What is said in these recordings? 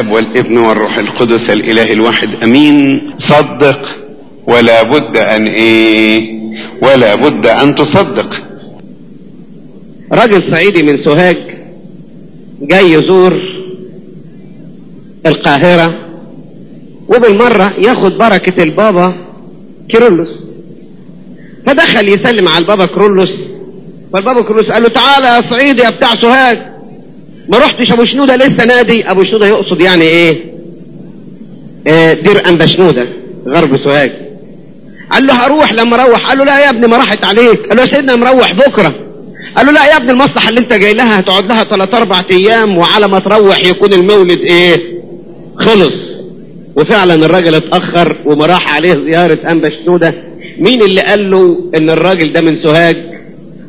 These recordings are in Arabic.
الاب والابن والروح القدس الإله الواحد أمين. صدق. ولا بد أن إيه؟ ولا بد أن تصدق. راجل صعيدي من سوهاج جاي يزور القاهرة وبالمرة ياخد بركة البابا كيرلس. فدخل يسلم على البابا كرولوس فالبابا كرولوس قال له تعالى يا صعيدي يا بتاع سوهاج. ما رحتش أبو شنودة لسه نادي؟ أبو شنودة يقصد يعني إيه, إيه دير انبا شنودة غرب سوهاج. قال له هروح لما أروح قال له لا يا ابني ما راحت عليك. قال له يا سيدنا مروح بكرة. قال له لا يا ابني المصلحة اللي انت جاي لها هتقعد لها ثلاث أربع أيام وعلى ما تروح يكون المولد إيه؟ خلص. وفعلا الراجل اتأخر وما راح عليه زيارة انبا شنودة مين اللي قال له إن الراجل ده من سوهاج؟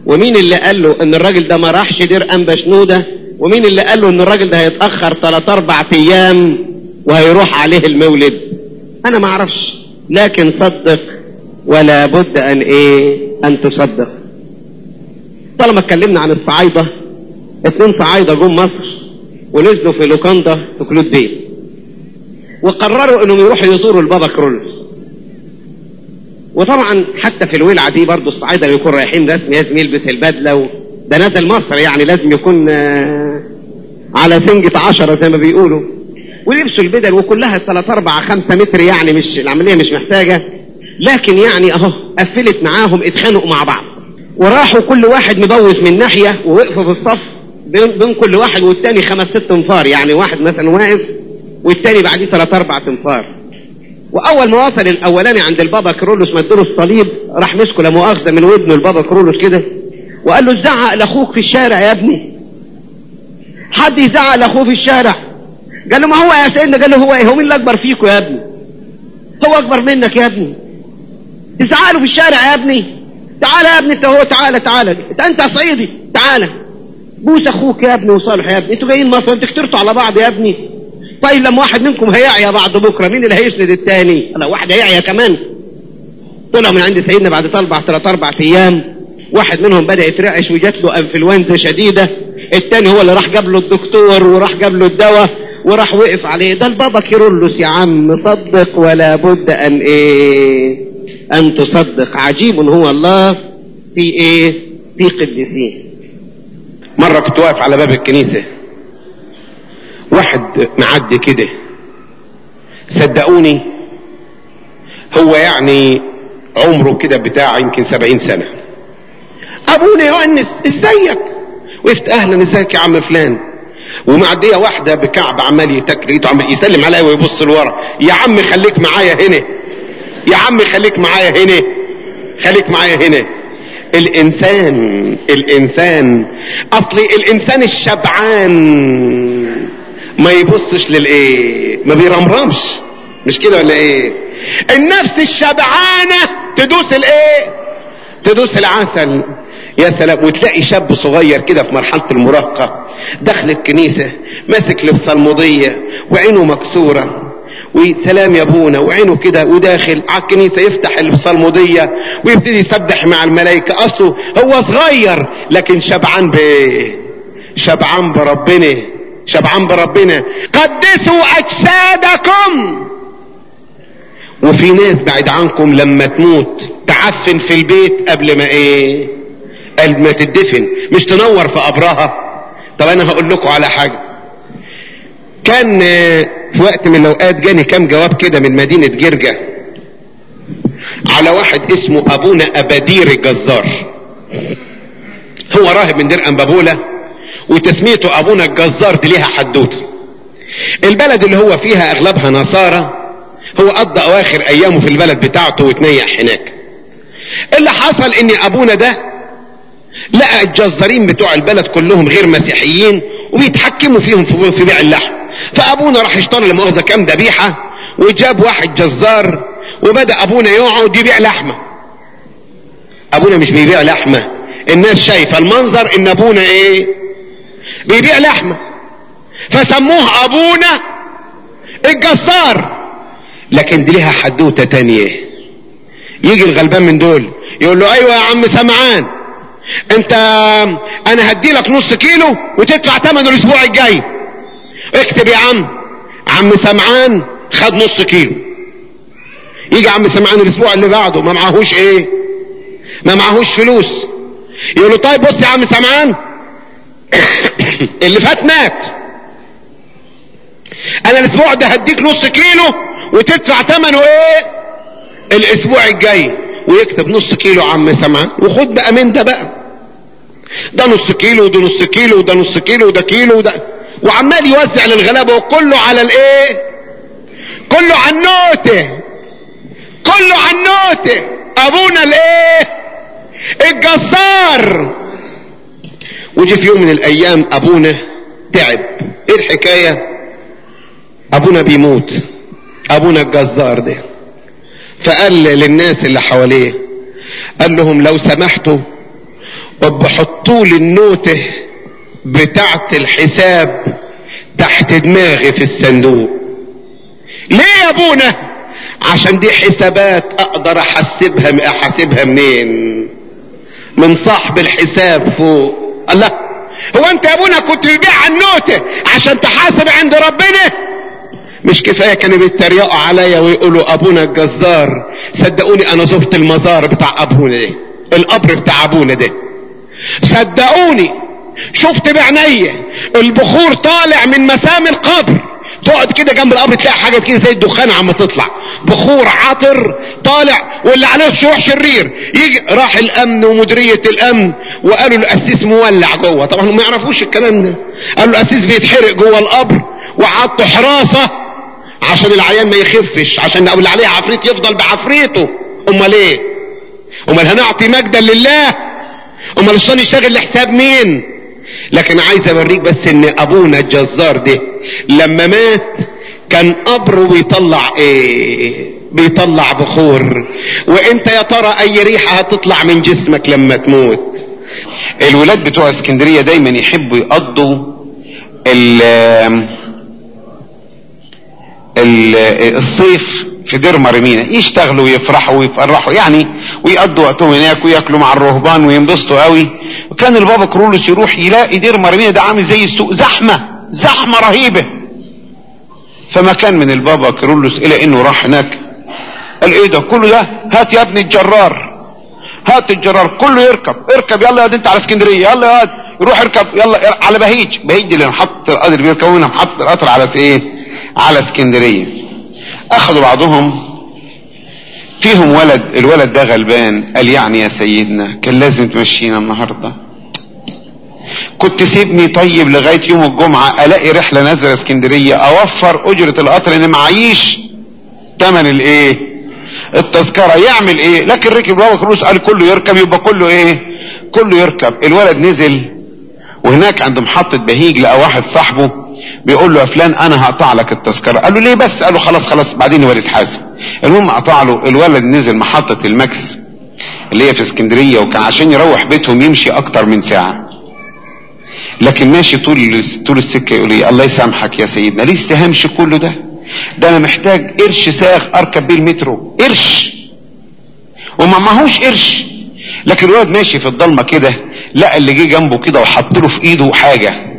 ومين اللي قال له إن الراجل ده ما راحش دير انبا شنودة ومين اللي قال له إن الراجل ده هيتأخر ثلاث أربع أيام وهيروح عليه المولد؟ أنا ما أعرفش. لكن صدق ولا بد أن إيه؟ أن تصدق. طالما اتكلمنا عن الصعايدة اتنين صعايدة جم مصر ونزلوا في لوكاندا في كلود بيه وقرروا إنهم يروحوا يزوروا البابا كيرلس. وطبعا حتى في الولعة دي برضو الصعايدة بيكون رايحين رسمي لازم يلبس البدلة و... ده نازل مصر يعني لازم يكون على سنجة عشرة زي ما بيقولوا. ولبسوا البدل وكلها ثلاث أربع خمسة متر يعني مش العملية مش محتاجة. لكن يعني أهو قفلت معاهم اتخانقوا مع بعض. وراحوا كل واحد مبوس من ناحية ووقفوا في الصف بين, كل واحد والتاني خمس ست انفار يعني واحد مثلا واقف والتاني بعديه ثلاث أربع انفار. وأول ما وصل الأولاني عند البابا كرولوس مدله الصليب راح مسكه لا مؤاخذه من ودنه البابا كرولوس كده. وقال له زعق لأخوك في الشارع يا ابني. حد يزعق لأخوه في الشارع؟ قال له ما هو يا سيدنا؟ قال له هو إيه؟ هو مين اللي اكبر فيكم يا ابني؟ هو أكبر منك يا ابني. تزعق له في الشارع يا ابني. تعالى يا ابني انت هو تعالى تعالى انت صعيدي تعالى بوس أخوك يا ابني وصالح يا ابني. أنتوا جايين مصر أنتوا كترتوا على بعض يا ابني. طيب لما واحد منكم هيعيا بعد بكرة مين اللي هيسند التاني؟ لا واحد هيعيا كمان. طلعوا من عند سيدنا بعد ثلاث أربع أيام. واحد منهم بدأ يترعش وجات له انفلونزا شديدة التاني هو اللي راح جاب له الدكتور وراح جاب له الدواء وراح وقف عليه. ده البابا كيرلس يا عم صدق ولا بد أن إيه؟ أن تصدق. عجيب هو الله في إيه؟ في قديسين. مرة كنت واقف على باب الكنيسة واحد معدي كده صدقوني هو يعني عمره كده بتاع يمكن سبعين سنة. أبونا يونس إزيك؟ وقفت أهلا إزيك يا عم فلان؟ ومعدية واحدة بكعب عمال يتكريته عمال يسلم عليا ويبص لورا. يا عم خليك معايا هنا. يا عم خليك معايا هنا. خليك معايا هنا. الإنسان الإنسان أصل الإنسان الشبعان. ما يبصش للإيه؟ ما بيرمرمش. مش كده ولا إيه؟ النفس الشبعانة تدوس الإيه؟ تدوس العسل. يا سلام وتلاقي شاب صغير كده في مرحلة المراهقة دخل الكنيسة ماسك المضية وعينه مكسورة. وسلام يا أبونا وعينه كده وداخل على الكنيسة يفتح الصلموديه ويبتدي يسبح مع الملائكة. أصله هو صغير لكن شبعان بايه شبعان بربنا شبعان بربنا. قدسوا أجسادكم! وفي ناس بعد عنكم لما تموت تعفن في البيت قبل ما إيه؟ قبل ما تدفن مش تنور في قبرها طب أنا هقول لكم على حاجة. كان في وقت من الأوقات جاني كام جواب كده من مدينة جرجة. على واحد اسمه أبونا أبادير الجزار. هو راهب من دير انبابوله وتسميته أبونا الجزار دي ليها حدوتة. البلد اللي هو فيها أغلبها نصارى هو قضى أواخر أيامه في البلد بتاعته وتنيح هناك. اللي حصل إن أبونا ده لقى الجزارين بتوع البلد كلهم غير مسيحيين وبيتحكموا فيهم في بيع اللحم. فأبونا راح اشترى لمؤاخذه كام ذبيحة وجاب واحد جزار وبدأ أبونا يقعد يبيع لحمة. أبونا مش بيبيع لحمة الناس شايفة المنظر إن أبونا إيه؟ بيبيع لحمة. فسموه أبونا الجزار. لكن دي ليها حدوتة تانية. يجي الغلبان من دول يقول له أيوه يا عم سمعان. انت أنا هدي لك نص كيلو وتدفع ثمنه الأسبوع الجاي. اكتب يا عم عم سمعان خد نص كيلو. يجي عم سمعان الأسبوع اللي بعده ما معهوش إيه؟ ما معهوش فلوس. يقول له طيب بص يا عم سمعان اللي فات مات. أنا الأسبوع ده هديك نص كيلو وتدفع ثمنه إيه؟ الأسبوع الجاي. ويكتب نص كيلو عم سمعان وخد بقى من ده بقى. ده نص كيلو وده نص كيلو وده نص كيلو وده كيلو وده وعمال يوزع للغلابة وكله على الايه؟ كله على النوتة. كله على النوتة. أبونا الايه؟ الجزار وجي في يوم من الأيام أبونا تعب. إيه الحكاية؟ أبونا بيموت. أبونا الجزار ده. فقال للناس اللي حواليه قال لهم لو سمحتوا وبحطوا لي النوته بتاعت الحساب تحت دماغي في الصندوق. ليه يا أبونا؟ عشان دي حسابات أقدر احسبها أحاسبها منين؟ من صاحب الحساب فوق. الله هو أنت يا أبونا كنت بتبيع النوتة عشان تحاسب عند ربنا؟ مش كفاية كانوا بيتريقوا عليا ويقولوا أبونا الجزار صدقوني أنا زرت المزار بتاع أبونا ده القبر بتاع أبونا ده. صدقوني. شفت بعينيا البخور طالع من مسام القبر. تقعد كده جنب القبر تلاقي حاجة كده زي الدخان عم تطلع. بخور عطر طالع واللي عليه شروح شرير. يجي راح الأمن ومديرية الأمن وقالوا القسيس مولع جوه. طبعا ما يعرفوش الكلام ده. قالوا القسيس بيتحرق جوه القبر وعطوا حراسة عشان العيان ما يخفش عشان اللي عليه عفريت يفضل بعفريته. أمال إيه؟ أمال هنعطي مجدا لله؟ أمال الشيطان يشتغل لحساب مين؟ لكن عايز أوريك بس إن ابونا الجزار ده لما مات كان قبره بيطلع إيه؟ بيطلع بخور. وإنت يا ترى أي ريحة هتطلع من جسمك لما تموت؟ الولاد بتوع اسكندرية دايما يحبوا يقضوا ال ال- الصيف في دير مرمينا. يشتغلوا ويفرحوا ويفرحوا. يعني ويقضوا وقتهم هناك وياكلوا مع الرهبان وينبسطوا قوي. وكان البابا كرولوس يروح يلاقي دير مرمينا ده عامل زي السوق. زحمة. زحمة رهيبة. فما كان من البابا كرولوس إلى إنه راح هناك. قال إيه ده؟ كله ده؟ هات يا ابني الجرار. هات الجرار. كله يركب. اركب. يلا يا انت على اسكندرية. يلا يا واد يروح اركب. يلا. على بهيج. بهيج اللي محط القطر بيركبوا محط القطر على إيه على اسكندرية. اخذوا بعضهم فيهم ولد الولد ده غلبان قال يعني يا سيدنا كان لازم تمشينا النهارده. كنت سيبني طيب لغاية يوم الجمعة ألاقي رحلة نازلة اسكندرية أوفر أجرة القطر إن معيش تمن الإيه؟ التذكرة. يعمل إيه؟ لكن ركب بابا كروس قال كله يركب يبقى كله إيه؟ كله يركب. الولد نزل وهناك عند محطة بهيج لقى واحد صاحبه بيقول له يا فلان أنا هقطع لك التذكرة. قال له ليه بس؟ قال له خلاص خلاص بعدين يبقى يتحاسب المهم قطع له الولد نزل محطة الماكس اللي هي في اسكندرية وكان عشان يروح بيتهم يمشي أكتر من ساعة. لكن ماشي طول طول السكة يقول لي الله يسامحك يا سيدنا لسه همشي كله ده؟ ده أنا محتاج قرش ساغ أركب بيه المترو. قرش! وما معهوش قرش. لكن الولد ماشي في الضلمة كده لقى اللي جه جنبه كده وحط له في إيده حاجة.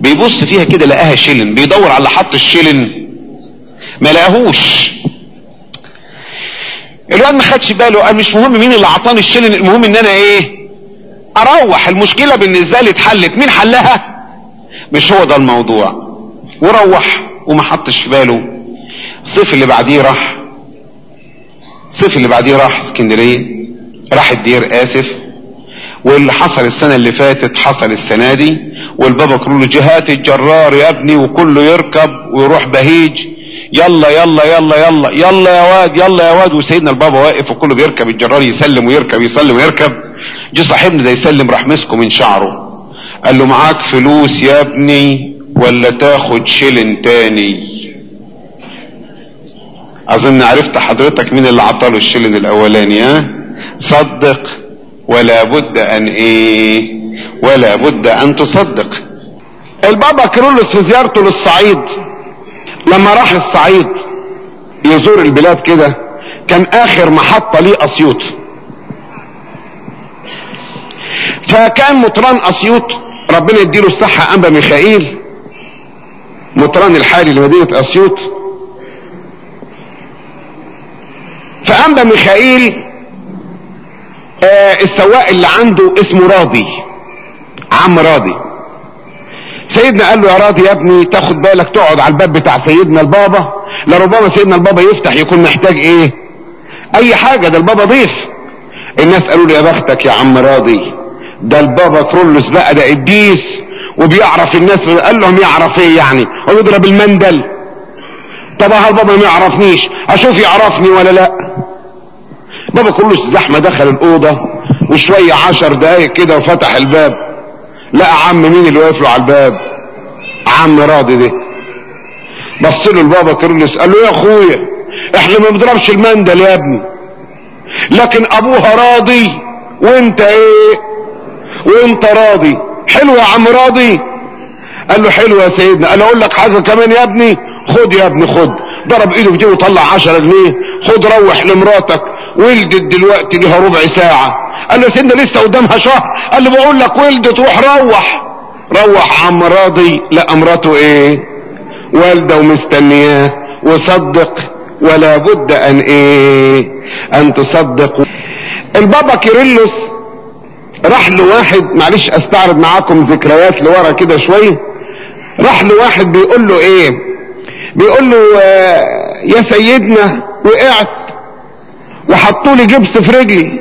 بيبص فيها كده لقاها شلن بيدور على حط الشلن ما لقاهوش. الواد ما خدش باله قال مش مهم مين اللي عطاني الشلن المهم إن أنا إيه؟ أروح. المشكلة بالنسبة لي اتحلت. مين حلها؟ مش هو ده الموضوع. وروح وما حطش في باله. الصيف اللي بعديه راح. الصيف اللي بعديه راح اسكندرية. راح الدير آسف. واللي حصل السنة اللي فاتت حصل السنة دي والبابا كرولو جهات الجرار يا ابني وكله يركب ويروح بهيج. يلا يلا يلا يلا يلا يا واد يلا يا واد. وسيدنا البابا واقف وكله بيركب الجرار يسلم ويركب يسلم ويركب. جه صاحبنا ده يسلم راح مسكه من شعره. قال له معاك فلوس يا ابني ولا تاخد شيلن تاني؟ أظن عرفت حضرتك مين اللي عطاله الشيلن الأولاني ها؟ صدق. ولا بد أن إيه؟ ولا بد أن تصدق. البابا كيرلس في زيارته للصعيد لما راح الصعيد يزور البلاد كده كان آخر محطة ليه أسيوط. فكان مطران أسيوط ربنا يديله الصحة انبا ميخائيل مطران الحالي لمدينة أسيوط. فأنبا ميخائيل آه السواق اللي عنده اسمه راضي عم راضي. سيدنا قال له يا راضي يا ابني تاخد بالك تقعد على الباب بتاع سيدنا البابا. لربما سيدنا البابا يفتح يكون محتاج إيه؟ أي حاجة. ده البابا ضيف. الناس قالوا له يا بختك يا عم راضي ده البابا كرولوس بقى ده قديس وبيعرف الناس قال لهم يعرف إيه يعني؟ هو يضرب المندل. طب ها البابا ما يعرفنيش؟ أشوف يعرفني ولا لا؟ بابا كرولوس زحمة دخل الأوضة وشوية عشر دقايق كده وفتح الباب. لقى عم مين اللي واقف له على الباب؟ عم راضي ده. بص له البابا كرولوس قال له يا أخويا إحنا ما بنضربش المندل يا ابني. لكن أبوها راضي وإنت إيه؟ وإنت راضي. حلو يا عم راضي. قال له حلو يا سيدنا. له أقول لك حاجة كمان يا ابني؟ خد يا ابني خد. ضرب إيده في وطلع 10 جنيه. خد روح لمراتك. ولدت دلوقتي ليها ربع ساعة. قال له سيدنا لسه قدامها شهر. قال له بقول لك ولدت روح روح. روح عم راضي لقى مراته إيه؟ والدة ومستنياه. وصدق ولا بد أن إيه؟ أن تصدق البابا كيرلس راح لواحد معلش أستعرض معاكم ذكريات لورا كده شوية راح لواحد بيقول له إيه؟ بيقول له آه يا سيدنا وقعت وحطوا لي جبس في رجلي.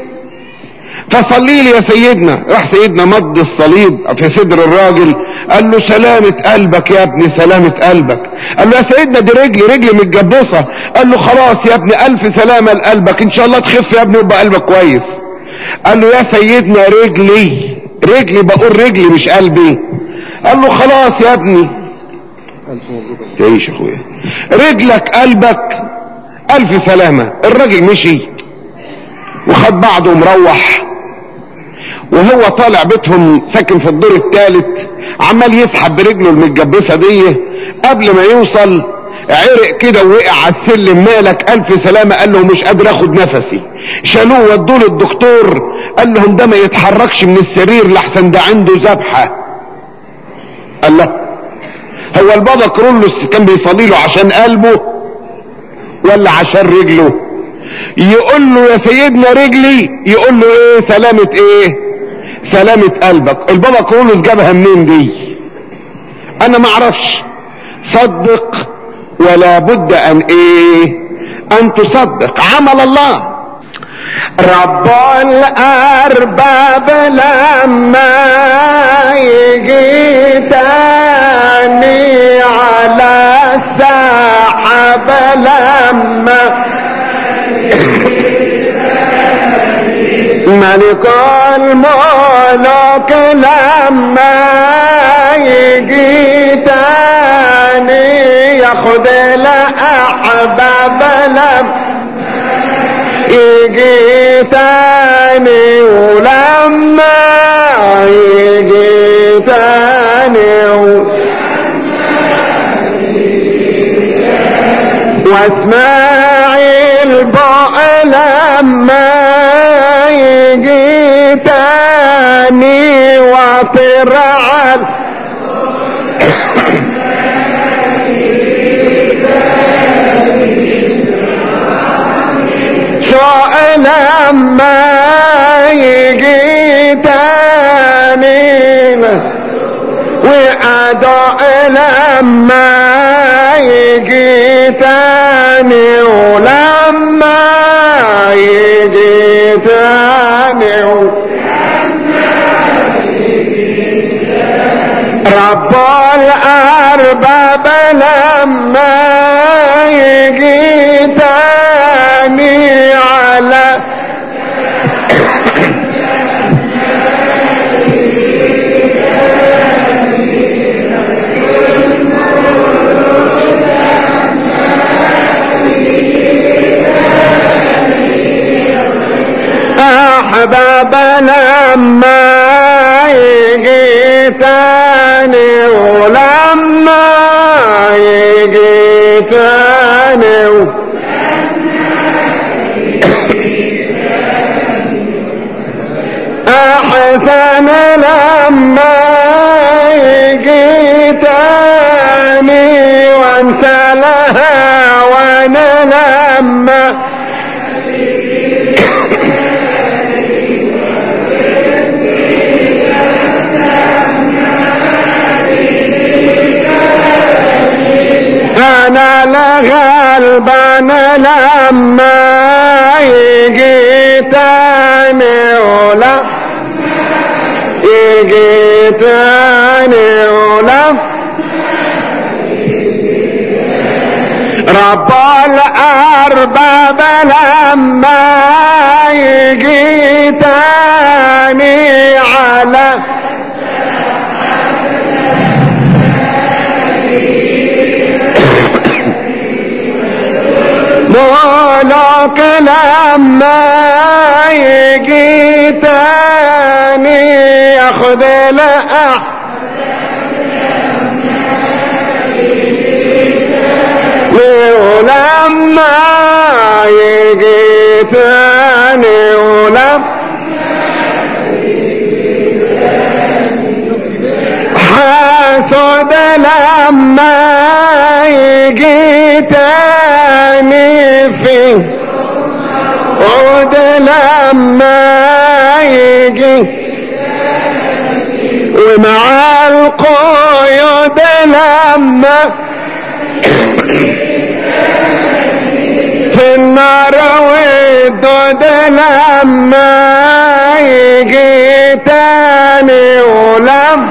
فصلي لي يا سيدنا. راح سيدنا مد الصليب في صدر الراجل. قال له سلامة قلبك يا ابني سلامة قلبك. قال له يا سيدنا دي رجلي رجلي متجبصة قال له خلاص يا ابني ألف سلامة لقلبك. إن شاء الله تخف يا ابني ويبقى قلبك كويس. قال له يا سيدنا رجلي رجلي بقول رجلي مش قلبي. قال له خلاص يا ابني. تعيش يا أخويا. رجلك قلبك. ألف سلامة. الراجل مشي وخد بعضه ومروح وهو طالع بيتهم ساكن في الدور الثالث عمال يسحب برجله المتجبسة دي. قبل ما يوصل عرق كده ووقع على السلم. مالك ألف سلامة؟ قال له مش قادر آخد نفسي. شالوه ودوه للدكتور. قال لهم ده ما يتحركش من السرير لحسن ده عنده ذبحة. قال له هو البابا كرولوس كان بيصلي له عشان قلبه ولا عشان رجله. يقول له يا سيدنا رجلي يقول له إيه؟ سلامة إيه؟ سلامة قلبك. البابا كرولوس جابها منين دي؟ أنا ما أعرفش. صدق ولا بد أن إيه؟ أن تصدق. عمل الله. رب الأرباب لما يجي تاني على السحاب لما ملك الملوك لما يجي تاني ياخد الاحباب لما يجي تاني ولما يجي تاني واسماعيل بقى لما يجي تاني واطر على لما يجي تاني وأدعو لما يجي تاني ولما يجي تاني رب الأرباب لما يجي تاني على أحباب لما يجي تاني ولما يجي تاني أحسن لما يجي تاني وانسى لها وأنا لما أنا لغلبان لما يجي تاني ولا يجي تاني ولا رب الأرباب لما يجي تاني على مولوك لما يجي تاني ياخد الأح ولما يجي تاني ولما حاسد لما يجي تاني في عود لما يجي. ومع القيود لما في النار والدود لما يجي تاني ولم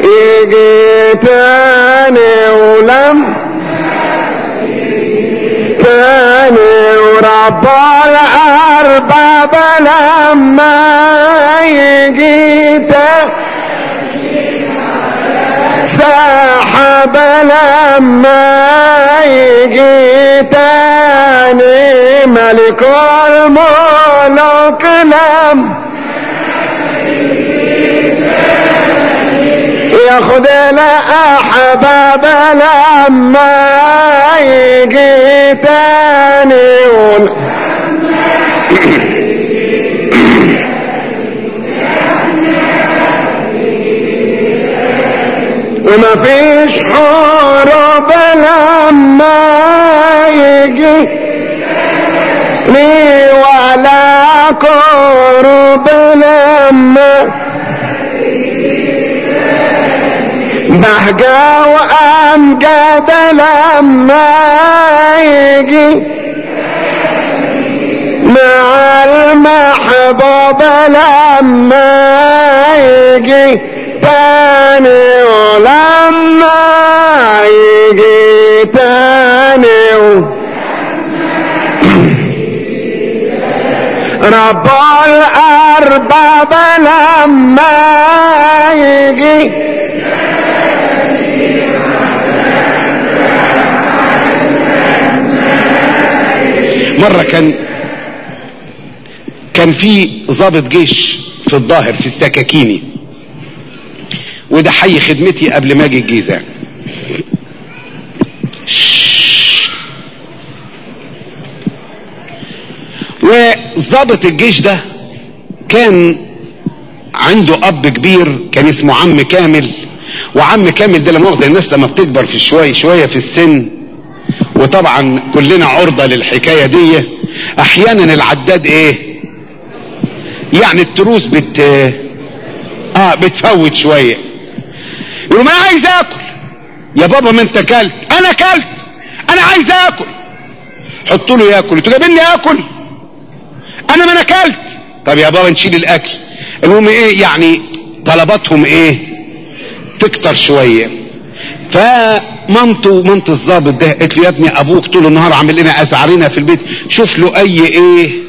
يجي تاني ولم ورب الأرباب لما يجي تاني سحب لما يجي تاني ملك الملوك لما ياخد الأحباب لما يجي تاني. وما فيش حروب لما يجي لي ولا كرب لما بهجة وأمجد لما يجي. مع المحبوب لما يجي. تاني ولما يجي. تاني و... رب الأرباب لما يجي. مرة كان كان في ضابط جيش في الظاهر في السكاكيني. وده حي خدمتي قبل ما أجي الجيزة. وضابط الجيش ده كان عنده أب كبير كان اسمه عم كامل. وعم كامل ده لما مؤاخذة الناس لما بتكبر في شوية شوية في السن وطبعا كلنا عرضة للحكاية دي. أحيانا العداد إيه؟ يعني التروس بت آه بتفوت شوية. يقول ما أنا عايز آكل. يا بابا ما أنت كلت أنا كلت أنا عايز آكل. حطوا له ياكل. أنتوا جايبين لي آكل. أنا ما أنا كلت طب يا بابا نشيل الأكل. المهم إيه يعني طلباتهم إيه؟ تكتر شوية. فمامته مامة الظابط ده قالت له يا ابني أبوك طول النهار عامل لنا ازعرينا في البيت؟ شوف له أي إيه؟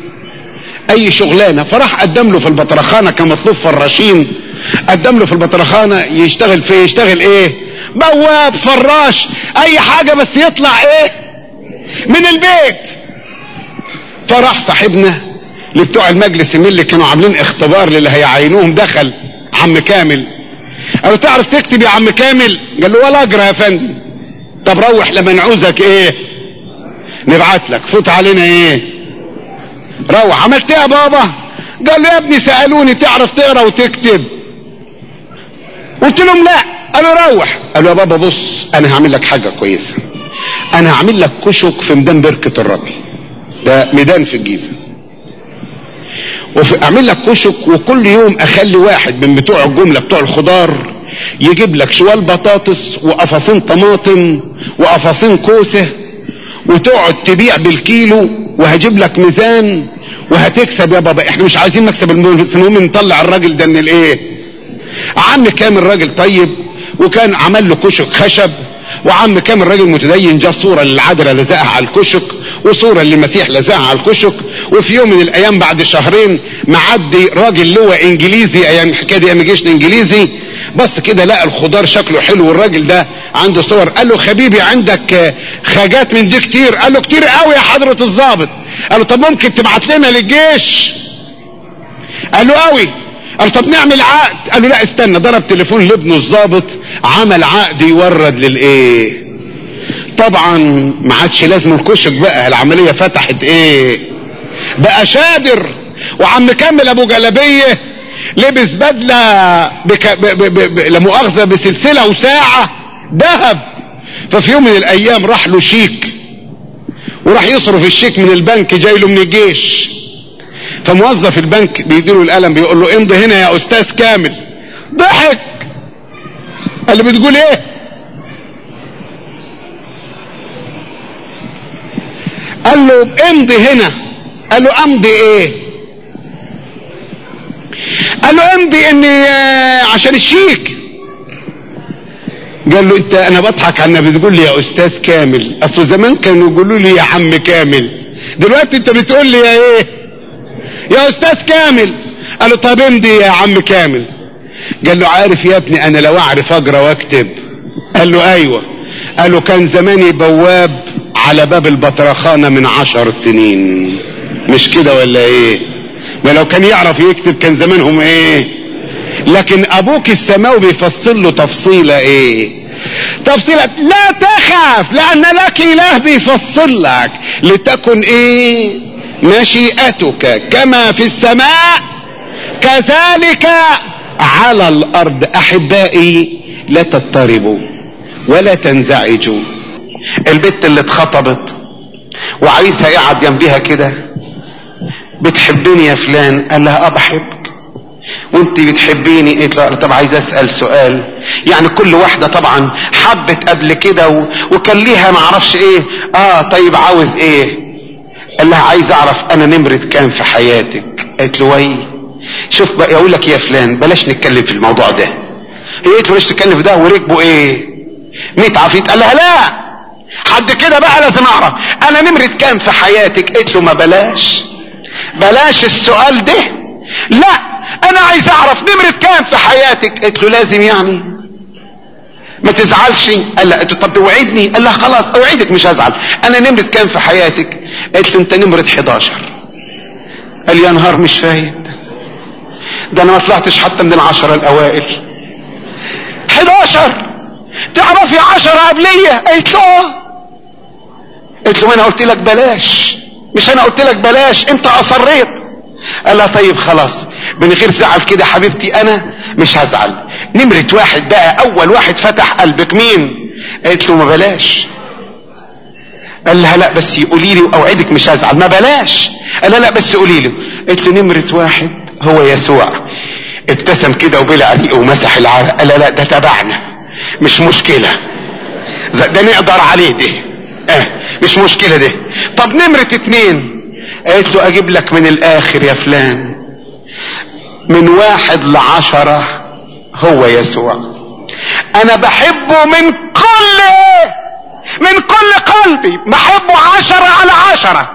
أي شغلانة. فراح قدم له في البطرخانة كان مطلوب فراشين قدم له في البطرخانة يشتغل في يشتغل إيه؟ بواب فراش أي حاجة بس يطلع إيه؟ من البيت. فراح صاحبنا لبتوع المجلس اللي كانوا عاملين اختبار للي هيعينوهم دخل عم كامل. قالوا تعرف تكتب يا عم كامل؟ قال له ولا اجرى يا فندم. طب روح لما نعوزك إيه؟ نبعت لك. فوت علينا إيه؟ روح. عملت إيه يا بابا؟ قال له يا ابني سألوني تعرف تقرأ وتكتب. قلت لهم لا قال له روح. قال له يا بابا بص أنا هعمل لك حاجة كويسة. أنا هعمل لك كشك في ميدان بركة الراجل ده ميدان في الجيزة. واعمل لك كشك وكل يوم أخلي واحد من بتوع الجملة بتوع الخضار يجيب لك شوال بطاطس وقفصين طماطم وقفصين كوسة وتقعد تبيع بالكيلو وهجيب لك ميزان وهتكسب يا بابا. إحنا مش عايزين مكسب المهم نطلع الراجل ده من الإيه؟ عم كامل راجل طيب وكان عمل له كشك خشب وعم كامل راجل متدين جاب صورة للعذراء لزقها على الكشك وصورة للمسيح لزقها على الكشك وفي يوم من الأيام بعد شهرين معدي راجل لواء إنجليزي أيام الحكاية دي أيام الجيش الإنجليزي. بص كده لقى الخضار شكله حلو والراجل ده عنده صور. قال له حبيبي عندك خاجات من دي كتير؟ قال له كتير قوي يا حضرة الضابط. قال له طب ممكن تبعت لنا للجيش؟ قال له قوي قال طب نعمل عقد. قال له لا استنى. ضرب تليفون لابنه الضابط عمل عقد يورد للإيه؟ طبعا ما عادش لازم الكشك بقى العملية فتحت إيه؟ بقى شادر وعم كمل أبو جلبية لبس بدلة بك... ب... ب... ب... لا مؤاخذة بسلسلة وساعة ذهب. ففي يوم من الأيام راح له شيك وراح يصرف الشيك من البنك جاي له من الجيش. فموظف البنك بيديله القلم بيقول له امضي هنا يا أستاذ كامل. ضحك. قال له بتقول إيه؟ قال له امضي هنا. قال له امضي إيه؟ قال له امضي إني عشان الشيك. قال له أنت أنا بضحك على بتقول لي يا أستاذ كامل. أصل زمان كانوا يقولوا لي يا عم كامل. دلوقتي أنت بتقول لي يا إيه؟ يا أستاذ كامل. قال له طب امضي يا عم كامل. قال له عارف يا ابني أنا لو أعرف أقرأ وأكتب. قال له أيوه. قال له كان زماني بواب على باب البطرخانة من عشر سنين. مش كده ولا إيه؟ ما لو كان يعرف يكتب كان زمانهم إيه؟ لكن أبوك السماوي بيفصل له تفصيلة إيه؟ تفصيلة لا تخاف لأن لك إله بيفصل لك لتكن إيه؟ مشيئتك كما في السماء كذلك على الأرض. أحبائي لا تضطربوا ولا تنزعجوا. البت اللي اتخطبت وعايزها يقعد جنبها كده بتحبني يا فلان؟ قال لها آه بحبك. وانت بتحبيني؟ قلت له طب عايز أسأل سؤال. يعني كل واحدة طبعا حبت قبل كده. وكان ليها معرفش إيه. آه طيب عاوز إيه؟ قال لها عايز أعرف أنا نمرة كام في حياتك؟ قالت له وي. شوف بقى يقول لك يا فلان بلاش نتكلم في الموضوع ده. هي قالت له بلاش تتكلم في ده. وركبوا إيه؟ 100 عفريت. قال لها لا. حد كده بقى لازم أعرف. أنا نمرة كام في حياتك؟ قلت له ما بلاش. بلاش السؤال ده. لا أنا عايز أعرف نمرة كام في حياتك؟ قلت له لازم يعني. ما تزعلش. قال لا. طب توعدني قال لها خلاص أوعدك مش هزعل. أنا نمرة كام في حياتك؟ قلت له أنت نمرة 11 قال يا نهار مش فايت. ده أنا ما طلعتش حتى من العشرة الأوائل. 11 تعرفي عشرة قبلية؟ قلت له قلت له ما أنا قلت لك بلاش. مش أنا قلت لك بلاش أنت أصريت. قال لها طيب خلاص من غير زعل كده حبيبتي أنا مش هزعل. نمرة واحد بقى أول واحد فتح قلبك. مين؟ قالت له ما بلاش. قال لها لا بس قولي لي اوعدك مش هزعل. ما بلاش. قال لها لا بس قولي لي قلت له نمرة واحد هو يسوع. ابتسم كده وبلع ريقه ومسح العرق قال لا ده تبعنا. مش مشكلة. ده نقدر عليه ده. آه مش مشكلة ده طب نمرة اتنين. قالت له أجيب لك من الآخر يا فلان. من واحد لعشرة هو يسوع. أنا بحبه من كل من كل قلبي. بحبه عشرة على عشرة.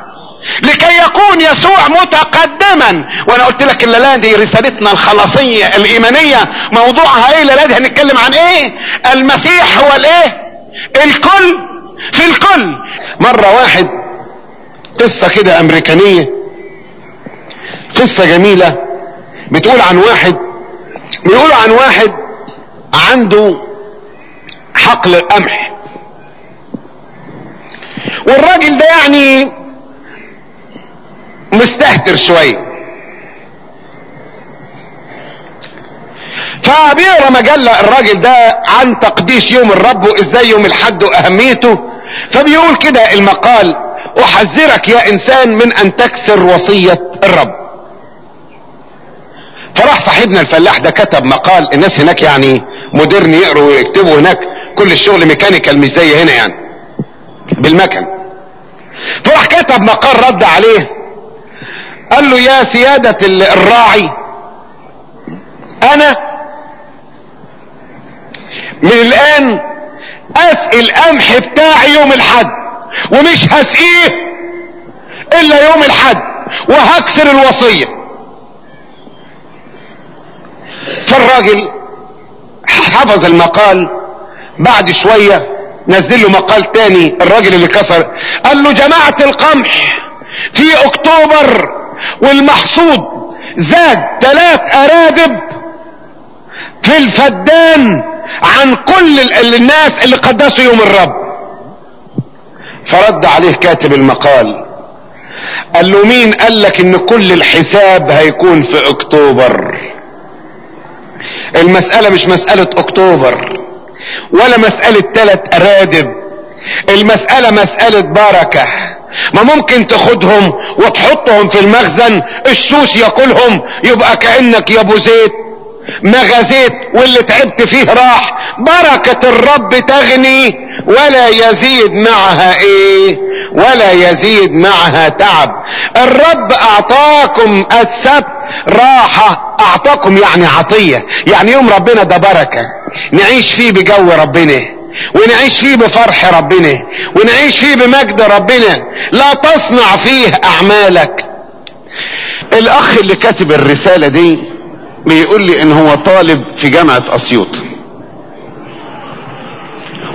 لكي يكون يسوع متقدما. وأنا قلت لك الليلة دي رسالتنا الخلاصية الإيمانية موضوعها إيه؟ الليلة دي هنتكلم عن إيه؟ المسيح هو الايه الكل. في الكل. مرة واحد قصة كده أمريكانية قصة جميلة بتقول عن واحد بيقولوا عن واحد عنده حقل قمح. والراجل ده يعني مستهتر شوية. فبيقرا مجلة الراجل ده عن تقديس يوم الرب وإزاي يوم الحد وأهميته. فبيقول كده المقال أحذرك يا إنسان من أن تكسر وصية الرب. فراح صاحبنا الفلاح ده كتب مقال الناس هناك يعني مودرن يقروا ويكتبوا هناك كل الشغل ميكانيكال مش زي هنا يعني بالمكن. فراح كتب مقال رد عليه قال له يا سيادة الراعي أنا من الان اسقي القمح بتاعي يوم الحد ومش هسقيه إلا يوم الحد وهكسر الوصية. فالراجل حفظ المقال بعد شوية نزل له مقال تاني الراجل اللي كسر قال له جماعة القمح في أكتوبر والمحصود زاد ثلاث أرادب في الفدان عن كل ال- الناس اللي قدسوا يوم الرب. فرد عليه كاتب المقال. قال له مين؟ قال لك إن كل الحساب هيكون في أكتوبر. المسألة مش مسألة أكتوبر ولا مسألة ثلاث ارادب المسألة مسألة بركة. ما ممكن تاخدهم وتحطهم في المخزن السوس ياكلهم يبقى كأنك يا أبو زيت ما غزيت واللي تعبت فيه راح. بركة الرب تغني ولا يزيد معها إيه؟ ولا يزيد معها تعب. الرب أعطاكم السبت راحة أعطاكم يعني عطية. يعني يوم ربنا ده بركة. نعيش فيه بجو ربنا. ونعيش فيه بفرح ربنا. ونعيش فيه بمجد ربنا. لا تصنع فيه أعمالك. الأخ اللي كاتب الرسالة دي بيقول لي إن هو طالب في جامعة أسيوط.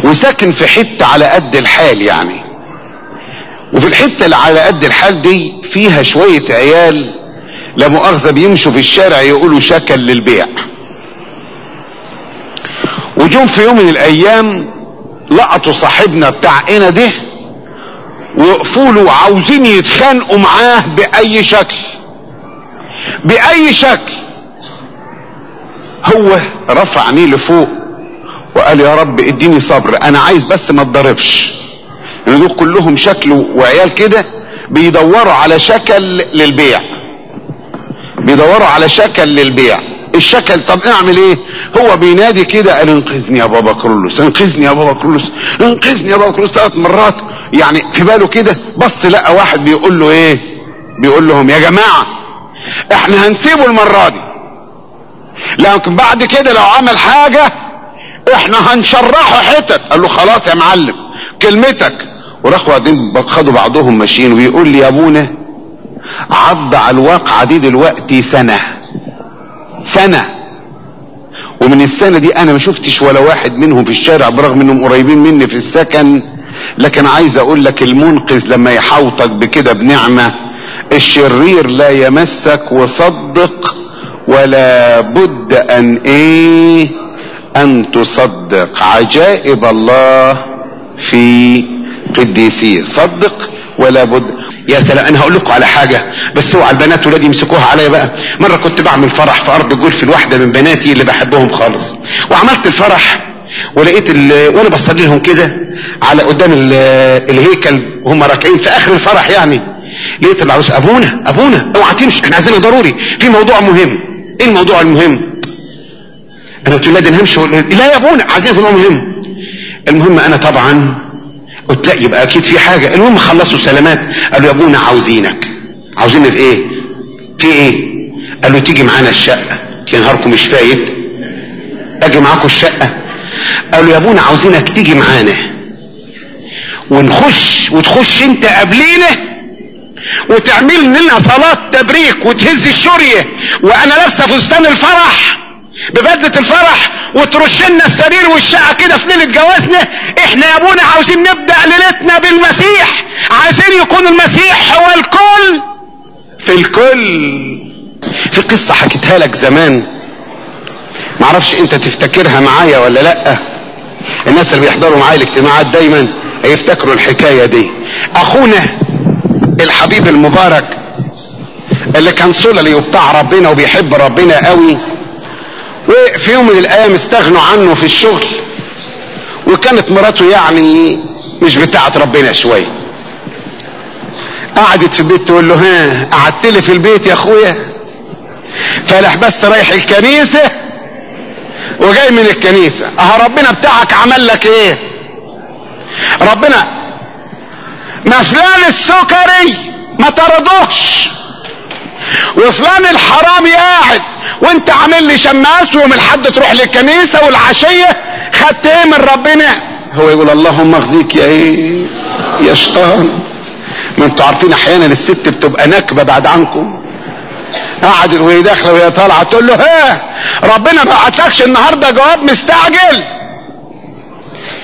وساكن في حتة على قد الحال يعني. وفي الحتة اللي على قد الحال دي فيها شوية عيال لا مؤاخذة بيمشوا في الشارع يقولوا شكل للبيع. وجم في يوم من الأيام لقطوا صاحبنا بتاع إنا ده وقفوا له عاوزين يتخانقوا معاه بأي شكل. بأي شكل. هو رفع عينيه لفوق وقال يا رب اديني صبر أنا عايز بس ما اتضربش لأن دول كلهم شكل وعيال كده بيدوروا على شكل للبيع. بيدوروا على شكل للبيع. الشكل طب اعمل إيه؟ هو بينادي كده قال انقذني يا بابا كرولوس انقذني يا بابا كرولوس انقذني يا بابا كرولوس ثلاث مرات. يعني في باله كده بص لقى واحد بيقول له إيه؟ بيقول لهم يا جماعة إحنا هنسيبه المرة دي. لكن بعد كده لو عمل حاجة إحنا هنشرحه حتت. قال له خلاص يا معلم كلمتك. وراحوا بعدين خدوا بعضهم ماشيين وبيقول لي يا أبونا عض على الواقعة دي دلوقتي سنة. سنة. ومن السنة دي أنا ما شفتش ولا واحد منهم في الشارع برغم إنهم قريبين مني في السكن. لكن عايز أقول لك المنقذ لما يحوطك بكده بنعمة الشرير لا يمسك وصدق ولا بد أن إيه؟ أن تصدق. عجائب الله في قديسية. صدق ولا بد. يا سلام أنا هقول لكم على حاجة. بس اوعى البنات ولادي يمسكوها عليا بقى. مرة كنت بعمل فرح في أرض الجولف لواحدة من بناتي اللي بحبهم خالص. وعملت الفرح ولقيت. وأنا بصلي لهم كده على قدام ال... الهيكل وهم راكعين في آخر الفرح يعني. لقيت العروس أبونا أبونا أوعى تمشي إحنا عايزينها ضروري. في موضوع مهم. إيه الموضوع المهم؟ أنا قلت لا همشي لا يا أبونا عايزين في موضوع مهم. المهم أنا طبعا قلت لا يبقى أكيد في حاجة. المهم خلصوا سلامات. قالوا يا أبونا عاوزينك. عاوزيني في إيه؟ في إيه؟ قالوا تيجي معانا الشقة. يا نهاركم مش فايت. أجي معاكم الشقة. قالوا يا أبونا عاوزينك تيجي معانا. ونخش وتخش أنت قبلينا وتعمل لنا صلاة تبريك وتهز الشورية. وأنا لابسة فستان الفرح ببدلة الفرح وترش لنا السرير والشقة كده في ليلة جوازنا. إحنا يا أبونا عاوزين نبدأ ليلتنا بالمسيح. عايزين يكون المسيح هو الكل. في الكل. في قصة حكيتها لك زمان. معرفش أنت تفتكرها معايا ولا لأ. الناس اللي بيحضروا معايا الاجتماعات دايما هيفتكروا الحكاية دي. أخونا الحبيب المبارك اللي كان صللي وبتاع ربنا وبيحب ربنا قوي وفي يوم من الأيام استغنوا عنه في الشغل وكانت مراته يعني مش بتاعت ربنا شوية. قعدت في البيت تقول له ها قعدت لي في البيت يا أخويا. فلاح بس رايح الكنيسة وجاي من الكنيسة. آه ربنا بتاعك عمل لك إيه؟ ربنا فلان السكري ما طردوش وفلان الحرامي قاعد وانت عامل لي شماس ويوم الحد تروح للكنيسة والعشية خدت إيه من ربنا. هو يقول اللهم أخزيك يا إيه؟ يا شيطان. ما أنتوا عارفين أحيانا الست بتبقى نكبة بعد عنكم. قعدت وهي داخلة وهي طالعة تقول له ها ربنا ما بعتلكش النهارده جواب مستعجل.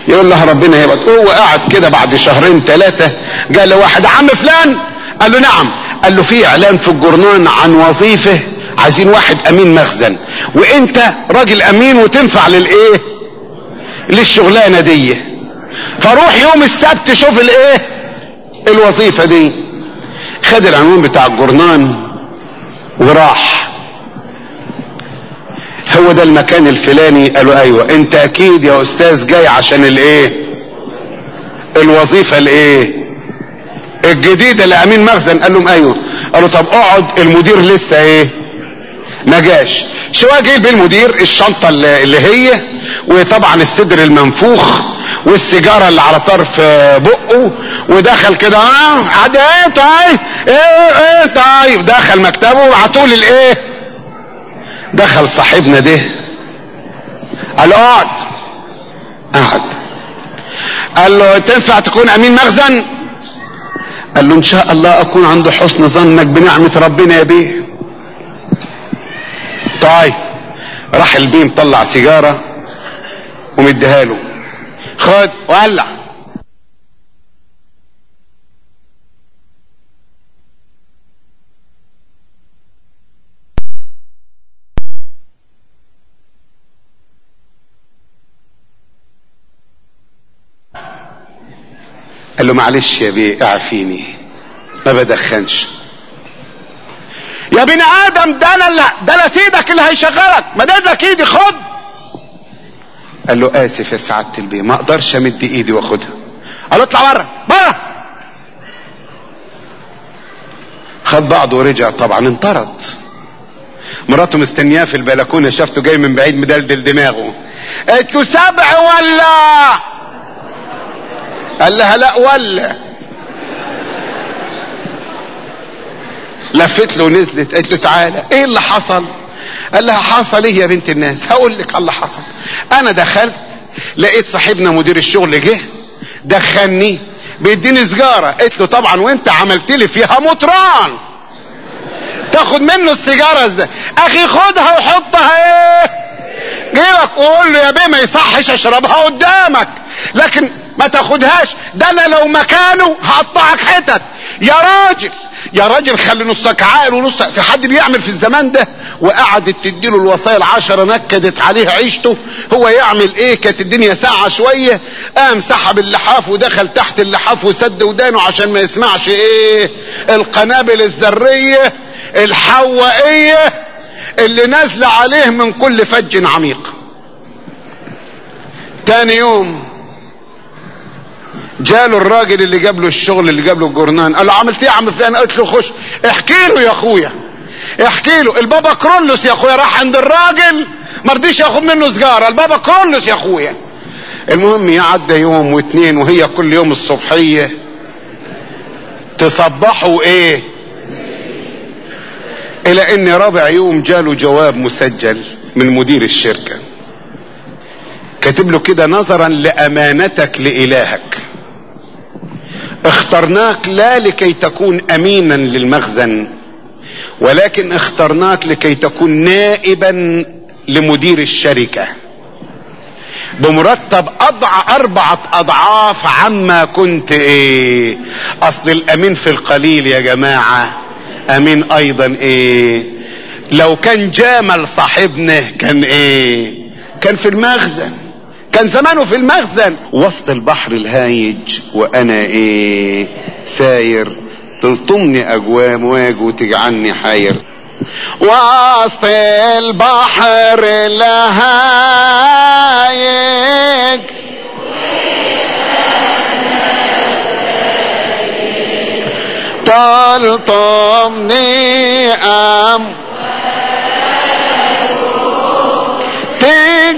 يقول لها ربنا يبقى هو قاعد كده بعد شهرين ثلاثة قال له واحد عم فلان؟ قال له نعم. قال له في إعلان في الجورنان عن وظيفة عايزين واحد أمين مخزن وإنت راجل أمين وتنفع للإيه؟ للشغلانة دي. فروح يوم السبت شوف الإيه؟ الوظيفة دي. خد العنوان بتاع الجورنان وراح. هو ده المكان الفلاني. قالوا أيوه. أنت أكيد يا أستاذ جاي عشان الإيه؟ الوظيفة الإيه؟ الجديدة لأمين مخزن. قال لهم أيوه. قالوا طب أقعد. المدير لسه إيه؟ ما جاش. شوية جايب المدير الشنطة اللي هي وطبعا الصدر المنفوخ والسيجارة اللي على طرف بقه ودخل كده آه قعد إيه طيب إيه إيه طيب. دخل مكتبه وبعتوا لي الايه دخل صاحبنا ده. قال اقعد. قعد. قال له تنفع تكون أمين مخزن؟ قال له إن شاء الله أكون عند حسن ظنك بنعمة ربنا يا بيه. طيب. راح البيه مطلع سيجارة ومديها له. خد ولع قال له معلش يا بيه اعفيني. ما بدخنش. يا بني آدم ده أنا ده أنا سيدك اللي هيشغلك. ما ده لك إيدي خد. قال له آسف يا سعادة البيه ما أقدرش أمد إيدي وأخدها. قال له اطلع بره بره. خد بعضه ورجع طبعا انطرد. مراته مستنياه في البلكونة شافته جاي من بعيد مدلدل دماغه. قالت له سبع ولا قال لها لا ولا. لفت له ونزلت قالت له تعالى إيه اللي حصل؟ قال لها حصل إيه يا بنت الناس؟ هقول لك اللي حصل. أنا دخلت لقيت صاحبنا مدير الشغل جه دخلني بيديني سجارة. قلت له طبعا وأنت عملت لي فيها مطران. تاخد منه السيجاره إزاي؟ أخي خدها وحطها إيه؟ جيبك وقول له يا بيه ما يصحش أشربها قدامك. لكن ما تاخدهاش. ده أنا لو مكانه هقطعك حتت. يا راجل يا راجل خلي نصك عاقل ونص. في حد بيعمل في الزمان ده؟ وقعدت تديله الوصايا العشرة نكدت عليه عيشته. هو يعمل إيه؟ كانت الدنيا ساعة شوية. قام سحب اللحاف ودخل تحت اللحاف وسد ودانه عشان ما يسمعش إيه؟ القنابل الذرية الحوائية اللي نازلة عليه من كل فج عميق. تاني يوم جاله الراجل اللي جاب له الشغل اللي جاب له الجورنان. قال له عملت إيه يا عم فلان؟ قلت له خش. احكي له يا أخويا. احكي له. البابا كرولوس يا أخويا راح عند الراجل. ما رضيش ياخد منه سجارة. البابا كرولوس يا أخويا. المهم يعدى يوم واتنين وهي كل يوم الصبحية. تصبحوا إيه؟ إلى إن رابع يوم جاله جواب مسجل من مدير الشركة. كاتب له كده نظرا لأمانتك لإلهك. اخترناك لا لكي تكون أمينا للمخزن ولكن اخترناك لكي تكون نائبا لمدير الشركة. بمرتب أضع أربعة أضعاف عما كنت إيه؟ أصل الأمين في القليل يا جماعة. أمين أيضا إيه؟ لو كان جامل صاحبنا كان إيه؟ كان في المخزن. كان زمانه في المخزن. وسط البحر الهايج وأنا إيه ساير. تلطمني أمواج وتجعلني حاير. وسط البحر الهايج تلطمني أم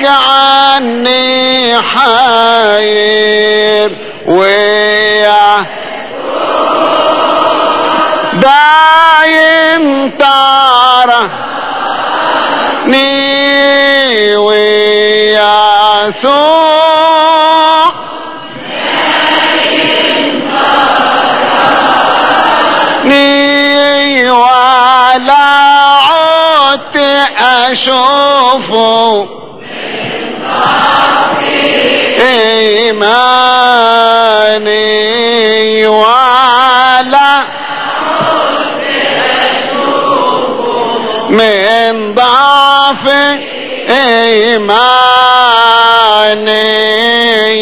تجعلني حير ويا. باين ترى ني ويا سوء. ولا عدت أشوفه. إيماني ولا من ضعف إيماني.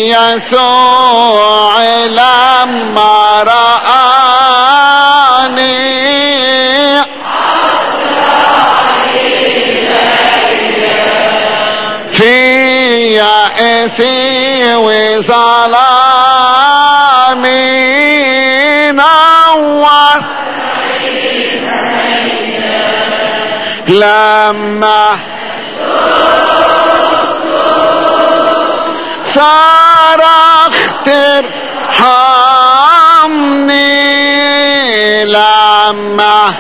يسوع لما رآني. في يأسي نور لما صرخت ارحمني لما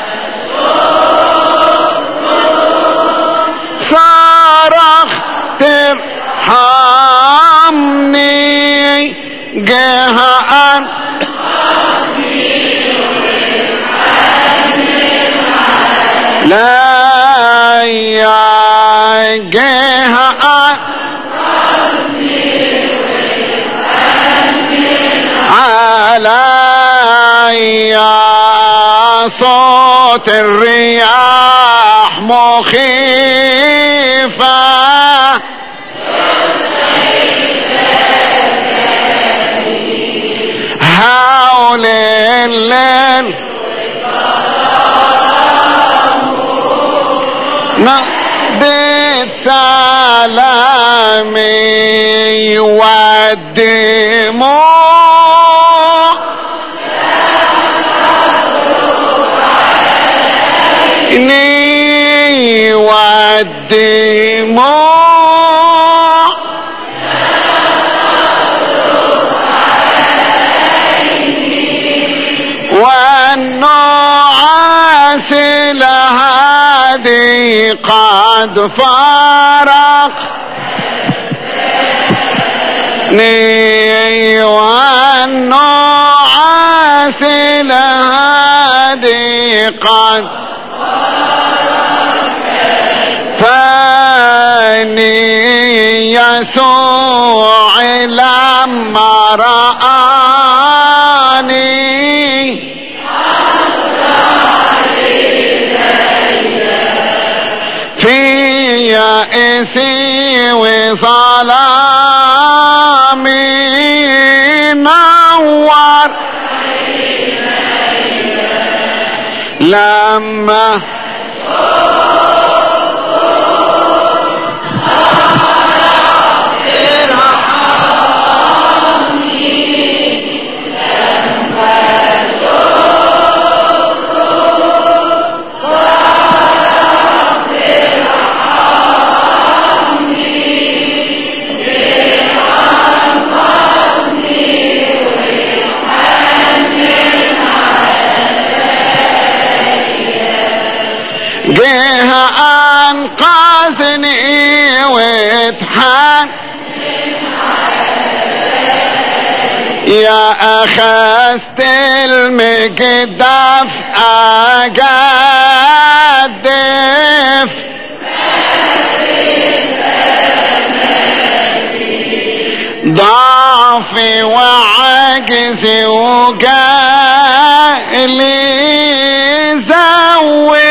جهان لا يا جهان علي صوت الرياح مخيفة. الليل نقضيت سلامي والدموع إني والدموع والنعاس الهادي قد فارق. ني والنعاس الهادي قد فاني يسوع لما رآني يأسي وظلامي نور. لما جه انقذني واتحان يا اخذت المجدف اجدف ضعفي وعجزي وجهلي زود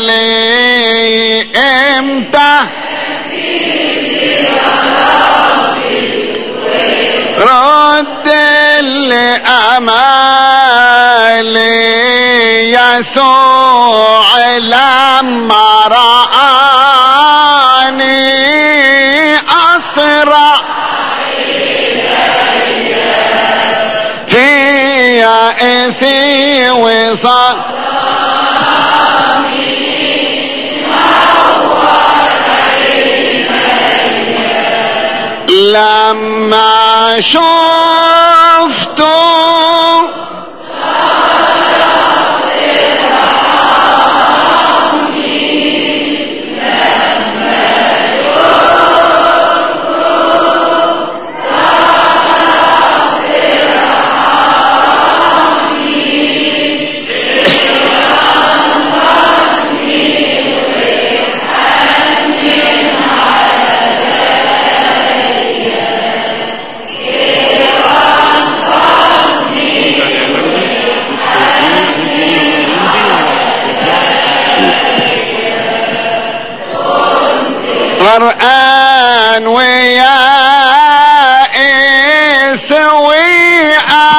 امالي إمتى رد الامالي يسوع لما رآني أسرع. في يائسي وصل لما شفته غرقان ويائس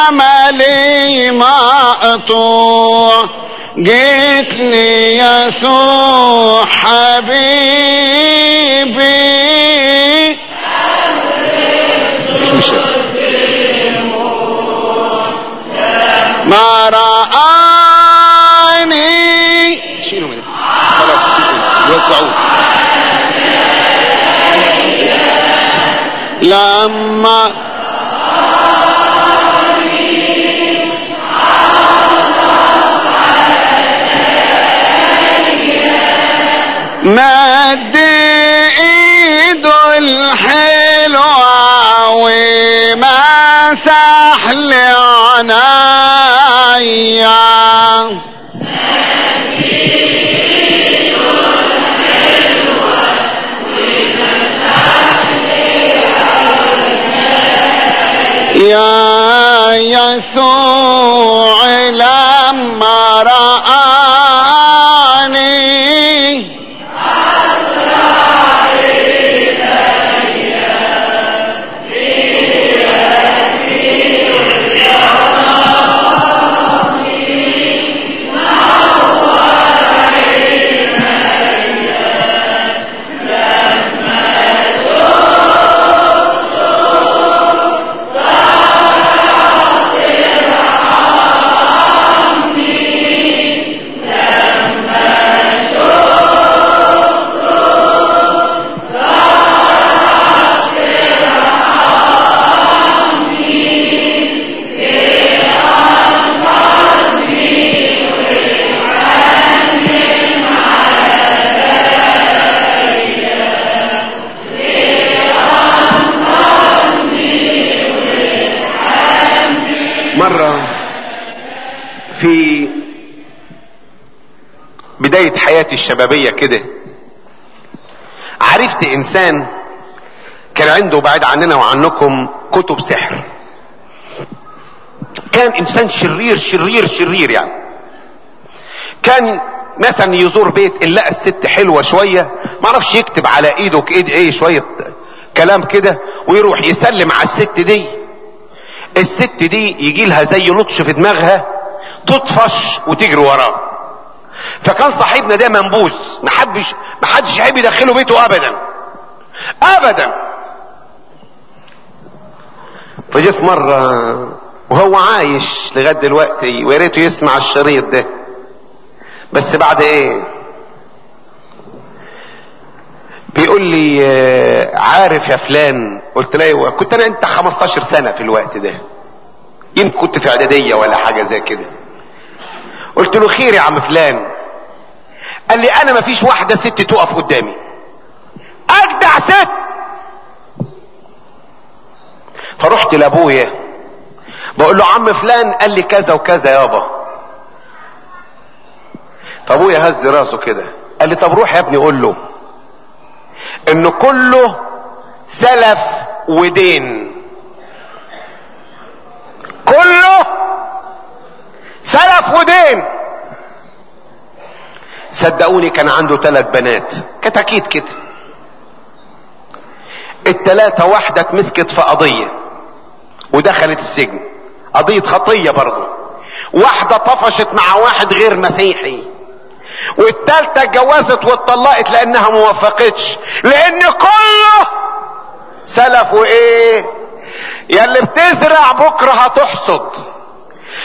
واملي مقطوع. جيت لي يسوع حبيبي. ومسح لي عنايا يا يسوع لما رآني حياتي الشبابية كده. عرفت إنسان كان عنده بعيد عننا وعنكم كتب سحر. كان إنسان شرير شرير شرير يعني. كان مثلا يزور بيت لقى الست حلوة شوية ما عرفش يكتب على إيده كإيد إيه شوية كلام كده ويروح يسلم على الست دي. الست دي يجي لها زي لطش في دماغها تطفش وتجري وراه. فكان صاحبنا ده منبوذ. ما حبش ما حدش يحب يدخله بيته ابدا. ابدا. فجه في مرة وهو عايش لغاية دلوقتي ويا ريته يسمع الشريط ده. بس بعد إيه؟ بيقول لي آه، عارف يا فلان؟ قلت له أيوه. كنت أنا أنت 15 سنة في الوقت ده. يمكن كنت في إعدادية ولا حاجة زي كده. قلت له خير يا عم فلان. قال لي أنا مفيش واحدة ست تقف قدامي. أجدع ست. فرحت لأبويا. بقول له عم فلان قال لي كذا وكذا يابا. فأبويا هز راسه كده. قال لي طب روح يا ابني قول له إن كله سلف ودين. كله سلف ودين. صدقوني كان عنده ثلاث بنات. كتاكيت كده. التلاتة واحدة اتمسكت في قضية ودخلت السجن. قضية خطية برضه واحدة طفشت مع واحد غير مسيحي. والتالتة اتجوزت واتطلقت لأنها موافقتش لأن كله سلف وايه يا اللي بتزرع بكرة هتحصد.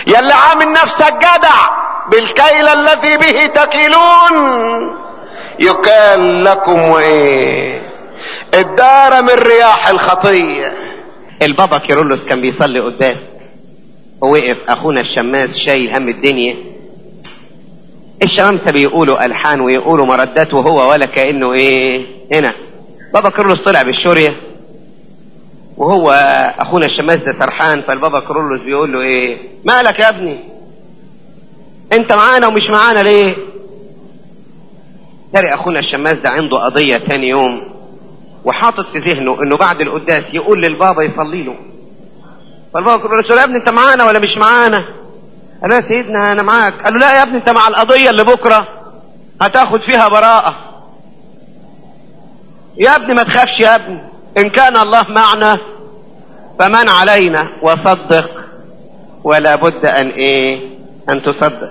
يا اللي عامل نفسك جدع. بالكيل الذي به تكيلون. يكال لكم وايه الدار من رياح الخطية. البابا كيرلس كان بيصلي قدام. ووقف أخونا الشماس شايل هم الدنيا. الشمامسه بيقولوا ألحان ويقولوا مردات وهو ولا كأنه إيه؟ هنا. بابا كيرلس طلع بالشورية. وهو أخونا الشماس ده سرحان فالبابا كيرلس بيقول له إيه؟ مالك يا ابني؟ انت معانا ومش معانا ليه؟ ترى أخونا الشماس ده عنده قضية تاني يوم وحاطط في ذهنه إنه بعد القداس يقول للبابا يصلي له. فالبابا يقول له يا ابني أنت معانا ولا مش معانا؟ قال له يا سيدنا أنا معاك. قال له لا يا ابني أنت مع القضية اللي بكرة هتاخد فيها براءة. يا ابني ما تخافش يا ابني. إن كان الله معنا فمن علينا وصدق ولا بد أن إيه؟ أن تصدق.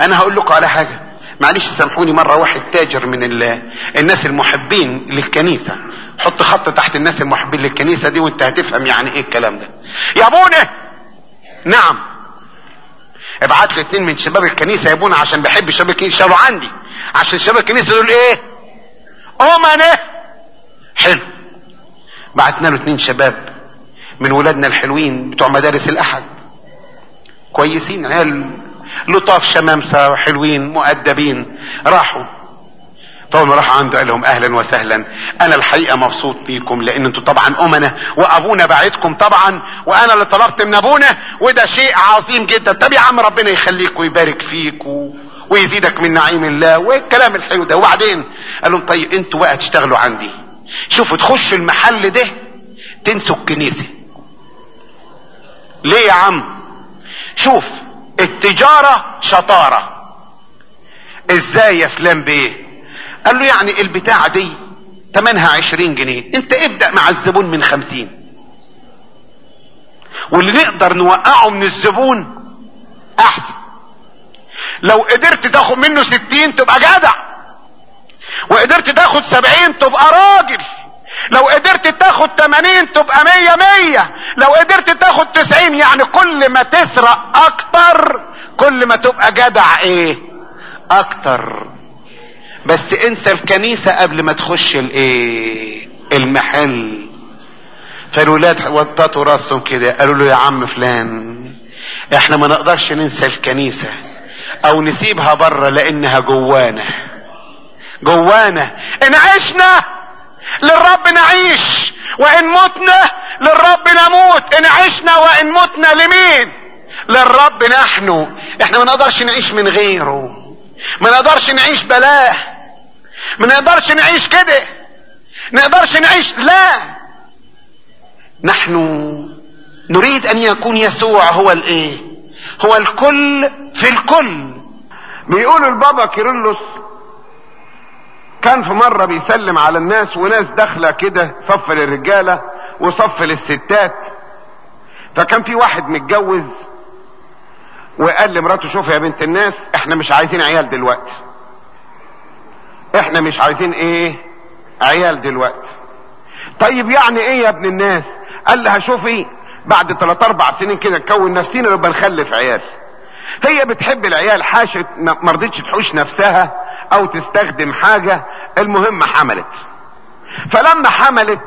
أنا هقول لكم على حاجة. معلش سامحوني مرة واحد تاجر من ال- الناس المحبين للكنيسة. حط خط تحت الناس المحبين للكنيسة دي وانت هتفهم يعني إيه الكلام ده. يا أبونا! نعم. ابعت لي اتنين من شباب الكنيسة يا أبونا عشان بحب شباب الكنيسة. يشتغلوا عندي. عشان شباب الكنيسة دول إيه؟ امنه حلو. بعتنا له اتنين شباب من ولادنا الحلوين بتوع مدارس الأحد. كويسين عيال لطاف شمامسة حلوين مؤدبين. راحوا. فاول ما راحوا عنده قال لهم أهلا وسهلا. أنا الحقيقة مبسوط بيكم لأن أنتوا طبعا امنا وأبونا بعتكم طبعا وأنا اللي طلبت من أبونا وده شيء عظيم جدا. طب يا عم ربنا يخليك ويبارك فيك و... ويزيدك من نعيم الله والكلام الحلو ده. وبعدين قال لهم طيب أنتوا بقى تشتغلوا عندي. شوفوا تخشوا المحل ده تنسوا الكنيسة. ليه يا عم؟ شوف التجارة شطارة. إزاي يا فلان بيه؟ قال له يعني البتاعة دي تمنها عشرين جنيه. أنت ابدأ مع الزبون من خمسين. واللي نقدر نوقعه من الزبون أحسن. لو قدرت تاخد منه ستين تبقى جدع. وقدرت تاخد سبعين تبقى راجل. لو قدرت تاخد تمانين تبقى مية مية. لو قدرت تاخد تسعين يعني كل ما تسرق أكتر كل ما تبقى جدع إيه؟ أكتر. بس انسى الكنيسة قبل ما تخش الإيه؟ المحل. فالولاد وططوا راسهم كده قالوا له يا عم فلان إحنا ما نقدرش ننسى الكنيسة. أو نسيبها بره لأنها جوانا. جوانا. إن عشنا للرب نعيش وإن متنا للرب نموت. إن عشنا وإن متنا لمين؟ للرب نحن. إحنا ما نقدرش نعيش من غيره. ما نقدرش نعيش بلاه. ما نقدرش نعيش كده. نقدرش نعيش لا. نحن نريد أن يكون يسوع هو الإيه؟ هو الكل في الكل. بيقولوا البابا كيرلس كان في مرة بيسلم على الناس وناس داخلة كده صف للرجالة وصف للستات. فكان في واحد متجوز وقال لمراته شوف يا بنت الناس إحنا مش عايزين عيال دلوقتي. إحنا مش عايزين إيه؟ عيال دلوقتي. طيب يعني إيه يا ابن الناس؟ قال لها شوفي بعد 3 4 سنين كده نكون نفسينا نبقى نخلف عيال. هي بتحب العيال حاشت ما رضتش تحوش نفسها أو تستخدم حاجة المهم حملت. فلما حملت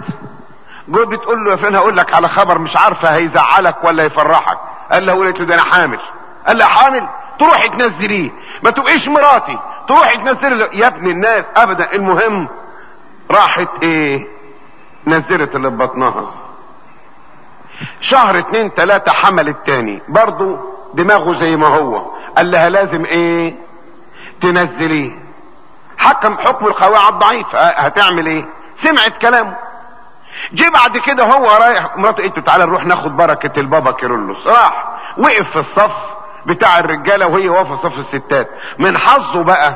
جو بتقول له يا فلان هقول لك على خبر مش عارفة هيزعلك ولا يفرحك. قال له قلت له ده أنا حامل. قال لها حامل؟ تروحي تنزليه. ما تبقيش مراتي. تروحي تنزلي يا ابن الناس ابدا. المهم راحت إيه؟ نزلت اللي في بطنها. شهر اتنين تلاتة حملت تاني. برضو دماغه زي ما هو. قال لها لازم إيه؟ تنزليه. حكم حكم القواعد ضعيف هتعمل إيه؟ سمعت كلامه. جه بعد كده هو رايح. مراته قالت له تعالى نروح ناخد بركة البابا كيرلس راح. وقف في الصف بتاع الرجالة وهي واقفة صف الستات. من حظه بقى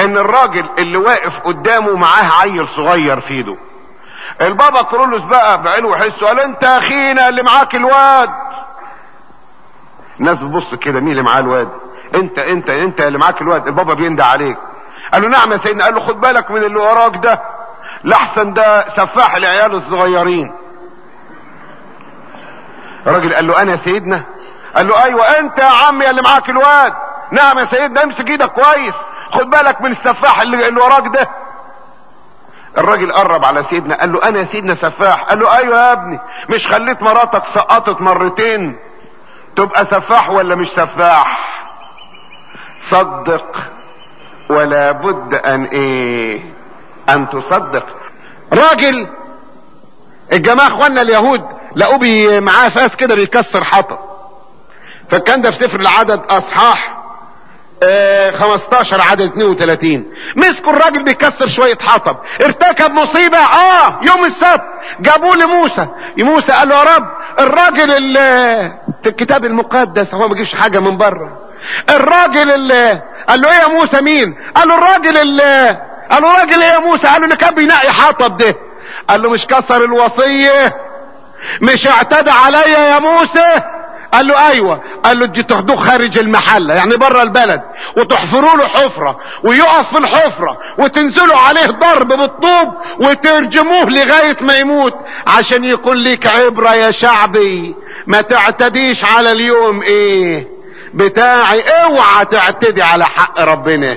إن الراجل اللي واقف قدامه معاه عيل صغير في إيده. البابا كرولوس بقى بعلو حسه قال أنت أخينا اللي معاك الواد. الناس بتبص كده مين اللي معاه الواد؟ أنت أنت أنت اللي معاك الواد. البابا بيندى عليك. قال له نعم يا سيدنا. قال له خد بالك من اللي وراك ده. لحسن ده سفاح العيال الصغيرين. الراجل قال له أنا يا سيدنا؟ قال له أيوه أنت يا عمي اللي معاك الواد. نعم يا سيدنا امسك إيدك كويس. خد بالك من السفاح اللي, اللي وراك ده. الراجل قرب على سيدنا قال له أنا يا سيدنا سفاح. قال له أيوه يا ابني مش خليت مراتك سقطت مرتين. تبقى سفاح ولا مش سفاح؟ صدق. ولا بد أن إيه أن تصدق. راجل الجماعة أخواننا اليهود لقوه بي معاه فاس كده بيكسر حطب فكان ده في سفر العدد أصحاح آه 15 عدد 32 مسكوا الراجل بيكسر شوية حطب ارتكب مصيبة آه يوم السبت جابوه لموسى. موسى قال له يا رب الراجل اللي في الكتاب المقدس هو ما بيجيبش حاجة من بره. الراجل اللي قال له إيه يا موسى مين؟ قال له الراجل اللي قال له راجل إيه يا موسى؟ قال له اللي كان بينقي حطب ده. قال له مش كسر الوصية؟ مش اعتدى عليا يا موسى؟ قال له أيوه. قال له تاخدوه خارج المحلة يعني بره البلد وتحفروا له حفرة ويقف في الحفرة وتنزلوا عليه ضرب بالطوب وترجموه لغاية ما يموت عشان يكون ليك عبرة يا شعبي. ما تعتديش على اليوم إيه؟ بتاعي. اوعى تعتدي على حق ربنا.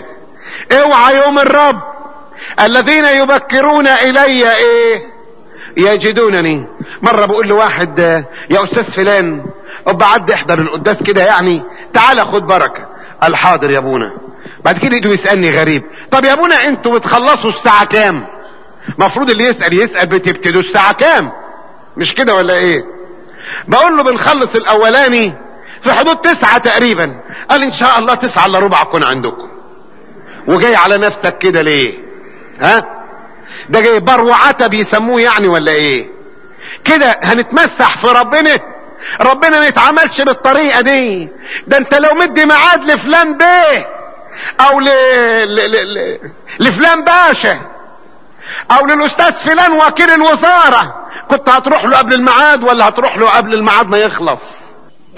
اوعى يوم الرب. الذين يبكرون إلي إيه؟ يجدونني. مرة بقول لواحد يا أستاذ فلان بعد احضر القداس كده يعني تعالى خد بركة. قال حاضر يا أبونا. بعد كده يجي يسألني غريب طب يا أبونا أنتوا بتخلصوا الساعة كام؟ مفروض اللي يسأل يسأل بتبتدوا الساعة كام؟ مش كده ولا إيه؟ بقول له بنخلص الأولاني في حدود تسعة تقريبا. قال إن شاء الله تسعة إلا ربع أكون عندكم. وجاي على نفسك كده ليه؟ ها؟ ده جاي بروعته بيسموه يعني ولا إيه؟ كده هنتمسح في ربنا. ربنا ما يتعاملش بالطريقة دي. ده أنت لو مدي ميعاد لفلان بيه أو ل... ل... ل... لفلان باشا أو للأستاذ فلان وكيل الوزارة كنت هتروح له قبل الميعاد ولا هتروح له قبل الميعاد ما يخلص؟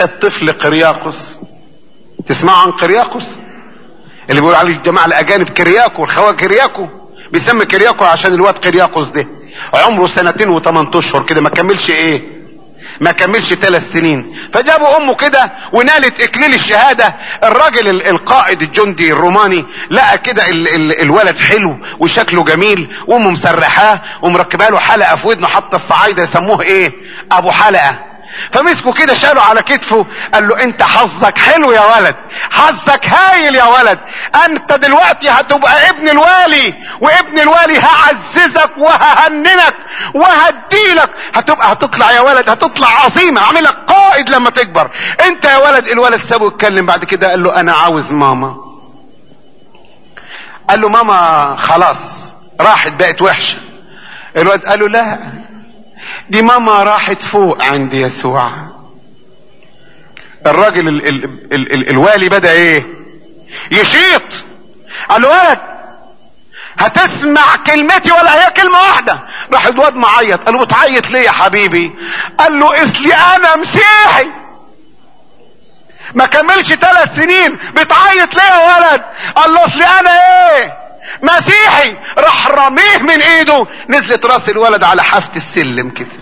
الطفل قرياقس. تسمعوا عن قرياقس؟ اللي بيقول عليه الجماعة الأجانب كرياكو الخواجه كرياكو بيسمي كرياكو عشان الواد كرياكوس ده. عمره سنتين وثمان أشهر كده ما كملش إيه؟ ما كملش ثلاث سنين. فجابوا أمه كده ونالت إكليل الشهادة. الراجل ال- القائد الجندي الروماني لقى كده ال ال الولد حلو وشكله جميل وأمه مسرحاه ومركبة له حلقة في ودنه حتى الصعايدة يسموه إيه؟ أبو حلقة. فمسكه كده شاله على كتفه قال له انت حظك حلو يا ولد حظك هايل يا ولد انت دلوقتي هتبقى ابن الوالي وابن الوالي هعززك وههننك وهديلك. هتبقى هتطلع يا ولد هتطلع عظيم هعملك قائد لما تكبر. انت يا ولد الولد سابه يتكلم بعد كده قال له أنا عاوز ماما. قال له ماما خلاص راحت بقت وحشة. الولد قال له لا دي ماما راحت فوق عند يسوع. الراجل ال ال ال ال الوالي بدأ إيه؟ يشيط. قال له ولد هتسمع كلمتي ولا هي كلمة واحدة؟ راح الواد معيط. قال له بتعيط ليه يا حبيبي؟ قال له اصلي أنا مسيحي. ما كملش ثلاث سنين. بتعيط ليه يا ولد؟ قال له اصلي أنا إيه؟ مسيحي راح رميه من ايده نزلت راس الولد على حافة السلم كده.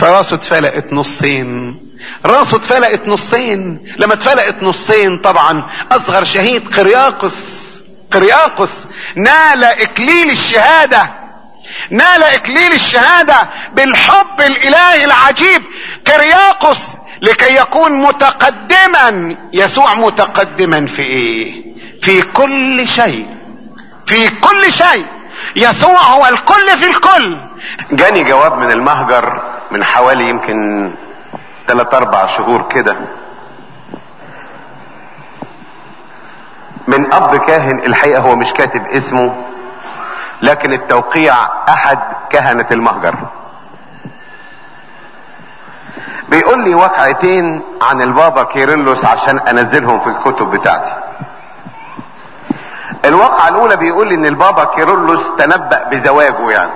فراسه اتفلقت نصين. راسه اتفلقت نصين. لما اتفلقت نصين طبعا أصغر شهيد قرياقس. قرياقس نال إكليل الشهادة. نال إكليل الشهادة بالحب الإلهي العجيب. قرياقس لكي يكون متقدما يسوع متقدما في إيه؟ في كل شيء. في كل شيء. يسوع هو الكل في الكل. جاني جواب من المهجر من حوالي يمكن ثلاث أربع شهور كده. من أب كاهن الحقيقة هو مش كاتب اسمه لكن التوقيع أحد كهنة المهجر. بيقول لي واقعتين عن البابا كيرلس عشان أنزلهم في الكتب بتاعتي. الواقعة الأولى بيقول إن البابا كيرلس تنبأ بزواجه يعني.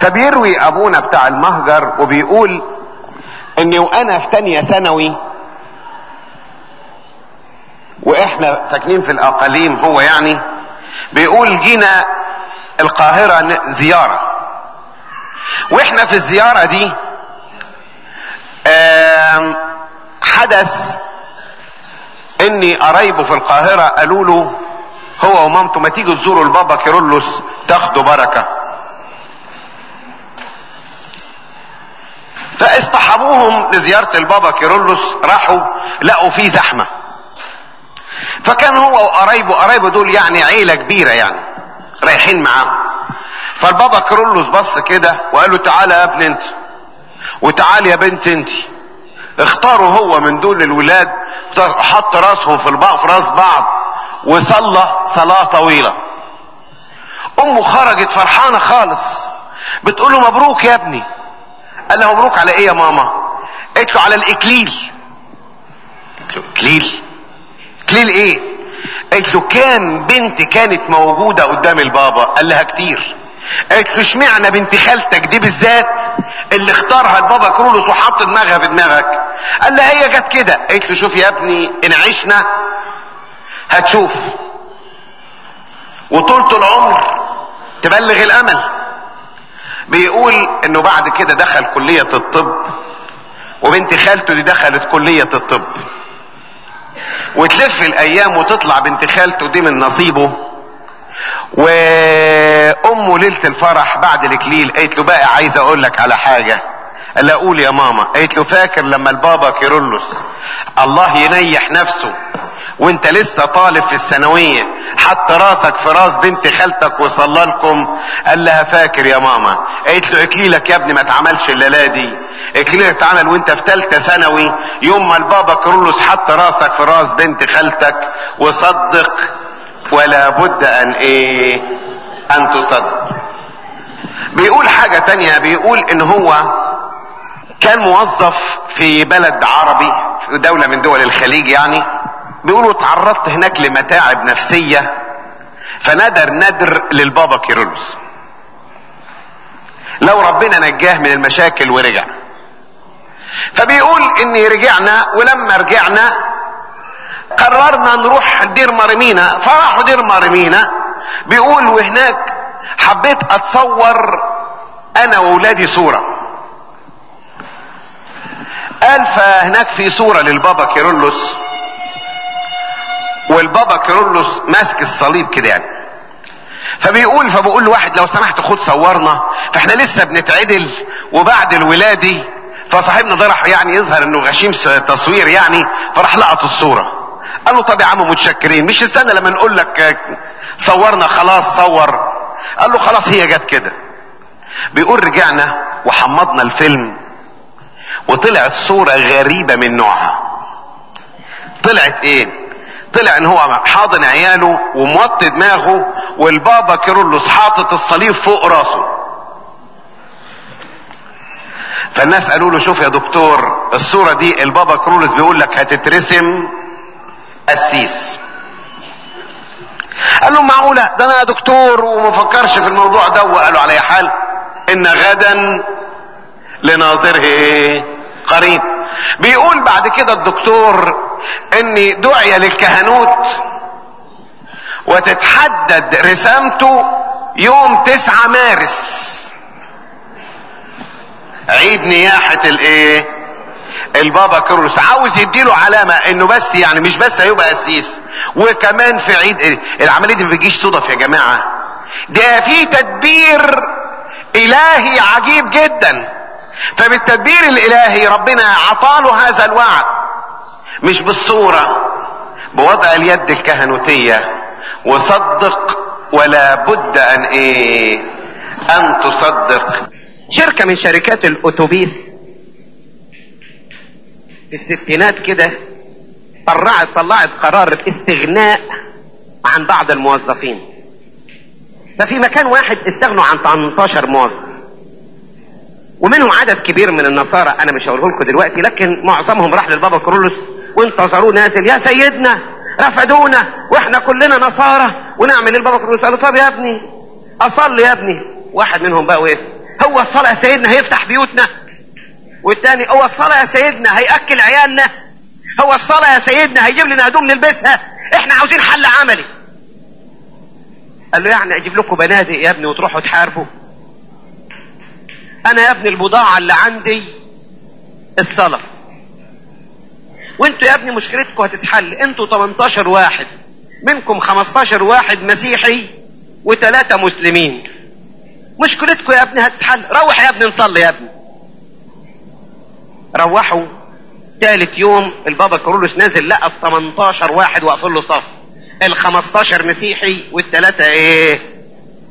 فبيروي أبونا بتاع المهجر وبيقول إني وأنا في تانية ثانوي وإحنا ساكنين في الأقاليم هو يعني بيقول جينا القاهرة زيارة. وإحنا في الزيارة دي حدث إني قرايبه في القاهرة قالوا له هو ومامته ما تيجوا تزوروا البابا كيرلس تاخدوا بركة. فاصطحبوهم لزيارة البابا كيرلس راحوا لقوا فيه زحمة. فكان هو وقرايبه قرايبه دول يعني عيلة كبيرة يعني رايحين معاه فالبابا كيرلس بص كده وقال له تعالى يا ابن انت وتعالى يا بنت انت. اختاروا هو من دول الولاد حط راسهم في البعض في راس بعض وصلى صلاة طويلة. أمه خرجت فرحانة خالص. بتقول له مبروك يا ابني. قال له مبروك على إيه يا ماما؟ قالت له على الإكليل. قلت له إكليل؟ إكليل إيه؟ قالت له كان بنت كانت موجودة قدام البابا. قال لها كتير. قالت له اشمعنى بنت خالتك دي بالذات؟ اللي اختارها البابا كرولوس وحط دماغها في دماغك. قال لها هي جت كده. قالت له شوف يا ابني إن عشنا هتشوف. وطولة العمر تبلغ الأمل. بيقول إنه بعد كده دخل كلية الطب وبنت خالته دي دخلت كلية الطب. وتلف الأيام وتطلع بنت خالته دي من نصيبه. وامه ليلة الفرح بعد الاكليل قالت له بقى عايز أقول لك على حاجة. قال لها قول يا ماما. قالت له فاكر لما البابا كيرلس الله ينيح نفسه وانت لسه طالب في الثانوية حط راسك في راس بنت خالتك وصلى لكم؟ قال لها فاكر يا ماما. قالت له اكليلك يا ابني ما اتعملش الليلة دي. اكليلك اتعمل وانت في ثالثه ثانوي. يوم ما البابا كيرلس حط راسك في راس بنت خالتك وصدق ولا بد أن إيه؟ أن تصدق بيقول حاجة تانية بيقول إن هو كان موظف في بلد عربي في دولة من دول الخليج يعني. بيقولوا تعرضت هناك لمتاعب نفسية فندر ندر للبابا كيرلس. لو ربنا نجاه من المشاكل ورجع. فبيقول إني رجعنا ولما رجعنا قررنا نروح دير مرمينا فراحوا دير مرمينا بيقول وهناك حبيت أتصور أنا واولادي صورة. قال فهناك في صورة للبابا كيرلس. والبابا كيرلس ماسك الصليب كده يعني. فبيقول فبقول لواحد لو سمحت خد صورنا. فإحنا لسه بنتعدل. وبعدل ولادي فصاحبنا ده راح يعني يظهر إنه غشيم تصوير يعني فراح لقط الصورة. قال له طب يا عم متشكرين مش تستنى لما نقول لك صورنا خلاص صور. قال له خلاص هي جت كده. بيقول رجعنا وحمضنا الفيلم وطلعت صورة غريبة من نوعها. طلعت إيه؟ طلع إن هو حاضن عياله وموطي دماغه والبابا كيرلس حاطط الصليب فوق راسه. فالناس قالوا له شوف يا دكتور الصورة دي البابا كرولس بيقول لك هتترسم. قسيس قال له معقولة؟ ده أنا دكتور وما فكرش في الموضوع ده. وقالوا على حال؟ إن غدا لناظره إيه قريب. بيقول بعد كده الدكتور إني دعي للكهنوت وتتحدد رسامته يوم تسعة مارس. عيد نياحة الإيه؟ البابا كرولوس عاوز يديله علامة إنه بس يعني مش بس هيبقى قسيس وكمان في عيد؟ العملية دي ما بتجيش صدف يا جماعة. ده في تدبير إلهي عجيب جدا. فبالتدبير الإلهي ربنا عطاله هذا الوعد. مش بالصورة بوضع اليد الكهنوتية. وصدق ولا بد أن إيه؟ أن تصدق. شركة من شركات الأتوبيس في الستينات كده طلعت طلعت قرار استغناء عن بعض الموظفين. ففي مكان واحد استغنوا عن 18 موظف. ومنهم عدد كبير من النصارى أنا مش هقوله لكم دلوقتي لكن معظمهم راح للبابا كرولوس وانتظروه نازل يا سيدنا رفدونا وإحنا كلنا نصارى ونعمل للبابا كرولوس. قالوا طب يا ابني أصلي يا ابني. واحد منهم بقى وقف هو الصلاة يا سيدنا هيفتح بيوتنا؟ والتاني هو الصلاة يا سيدنا هيأكل عيالنا. هو الصلاة يا سيدنا هيجيب لنا هدوم نلبسها. إحنا عاوزين حل عملي. قال له يعني أجيب لكم بنادق يا ابني وتروحوا تحاربوا. أنا يا ابني البضاعة اللي عندي الصلاة. وأنتوا يا ابني مشكلتكم هتتحل. أنتوا 18 واحد. منكم 15 واحد مسيحي وثلاثة مسلمين. مشكلتكم يا ابني هتتحل. روح يا ابني نصلي يا ابني. روحوا. ثالث يوم البابا كرولوس نازل لقى ال 18 واحد واقفين له صف. ال 15 مسيحي والثلاثة إيه؟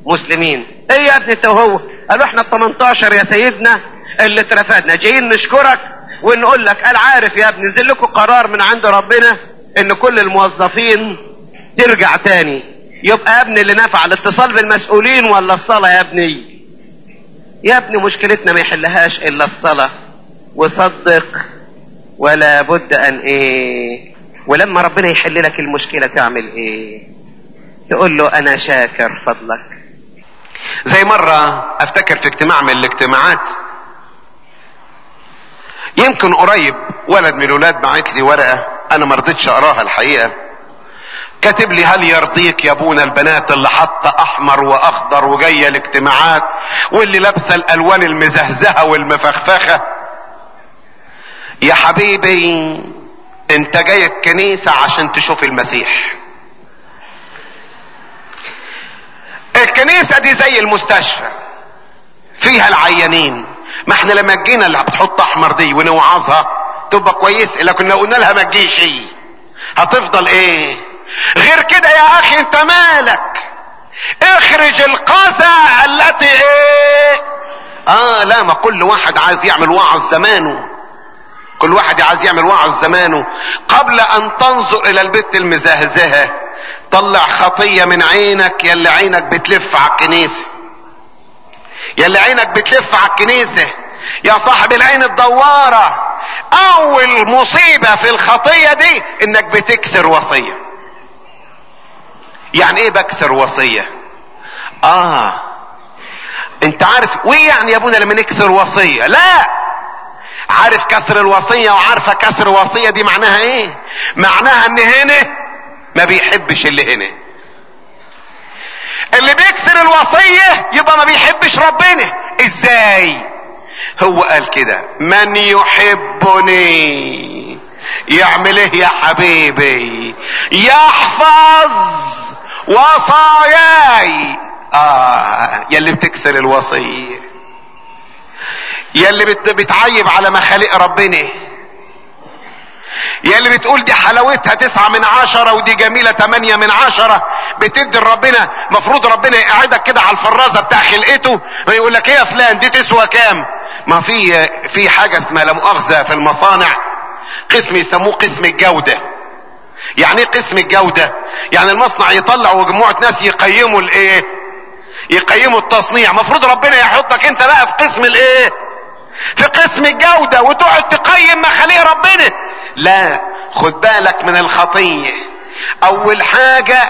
مسلمين. إيه يا ابني أنت وهو؟ قالوا إحنا ال 18 يا سيدنا اللي اترفدنا. جايين نشكرك ونقول لك قال عارف يا ابني نزل لكم قرار من عند ربنا إن كل الموظفين ترجع تاني. يبقى يا ابني اللي نفع الاتصال بالمسؤولين ولا الصلاة يا ابني؟ يا ابني مشكلتنا ما يحلهاش إلا الصلاة. وصدق ولا بد أن إيه ولما ربنا يحل لك المشكلة تعمل إيه؟ تقول له أنا شاكر فضلك. زي مرة أفتكر في اجتماع من الاجتماعات يمكن قريب ولد من الولاد بعت لي ورقة أنا ما رضيتش أقراها الحقيقة. كاتب لي هل يرضيك يا ابونا البنات اللي حاطه أحمر وأخضر وجاية الاجتماعات واللي لابسة الألوان المزهزهة والمفخفخة؟ يا حبيبي انت جاي الكنيسة عشان تشوف المسيح. الكنيسة دي زي المستشفى فيها العيانين. ما إحنا لما جينا اللي بتحط أحمر دي ونوعظها تبقى كويس لكن لو قلنا لها ما تجيش هتفضل إيه؟ غير كده يا أخي أنت مالك؟ اخرج القذى التي إيه؟ آه لا ما كل واحد عايز يعمل وعظ زمانه. كل واحد عايز يعمل وعظ زمانه. قبل أن تنظر إلى البت المزهزهة طلع خطية من عينك يلي عينك بتلف على الكنيسة. يلي عينك بتلف على الكنيسة. يا صاحب العين الدوارة أول مصيبة في الخطية دي إنك بتكسر وصية. يعني إيه بكسر وصية؟ آه. أنت عارف وايه يعني يا أبونا لما نكسر وصية؟ لا! عارف كسر الوصية وعارفة كسر الوصية دي معناها إيه؟ معناها إن هنا ما بيحبش اللي هنا. اللي بيكسر الوصية يبقى ما بيحبش ربنا. إزاي؟ هو قال كده من يحبني يعمل إيه يا حبيبي؟ يحفظ وصاياي. آه يلي بتكسر الوصية. يلي بت بتعيب على مخالق ربنا. يلي بتقول دي حلاوتها تسعة من عشرة ودي جميلة تمانية من عشرة. بتدي ربنا مفروض ربنا يقعدك كده على الفرازة بتاع خلقته ويقول لك إيه يا فلان دي تسوى كام؟ ما في في حاجة اسمها لا مؤاخذة في المصانع. قسم يسموه قسم الجودة. يعني إيه قسم الجودة؟ يعني المصنع يطلع ومجموعة ناس يقيموا الإيه؟ يقيموا التصنيع. مفروض ربنا يحطك أنت بقى في قسم الإيه؟ في قسم الجودة وتقعد تقيم مخاليق ربنا. لا خد بالك من الخطية. أول حاجة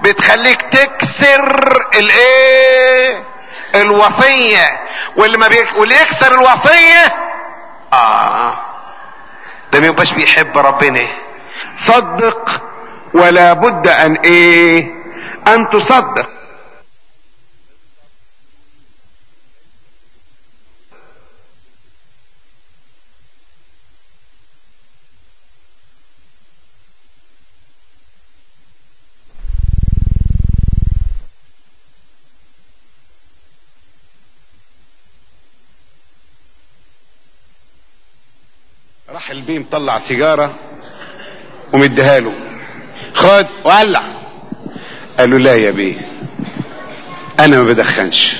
بتخليك تكسر الإيه؟ الوصية. واللي ما بيك... واللي يكسر الوصية آه ده ما يبقاش بيحب ربنا. صدق ولا بد أن إيه؟ أن تصدق راح البيه مطلع سيجارة ومديها له. خد ولع قال له لا يا بيه أنا ما بدخنش.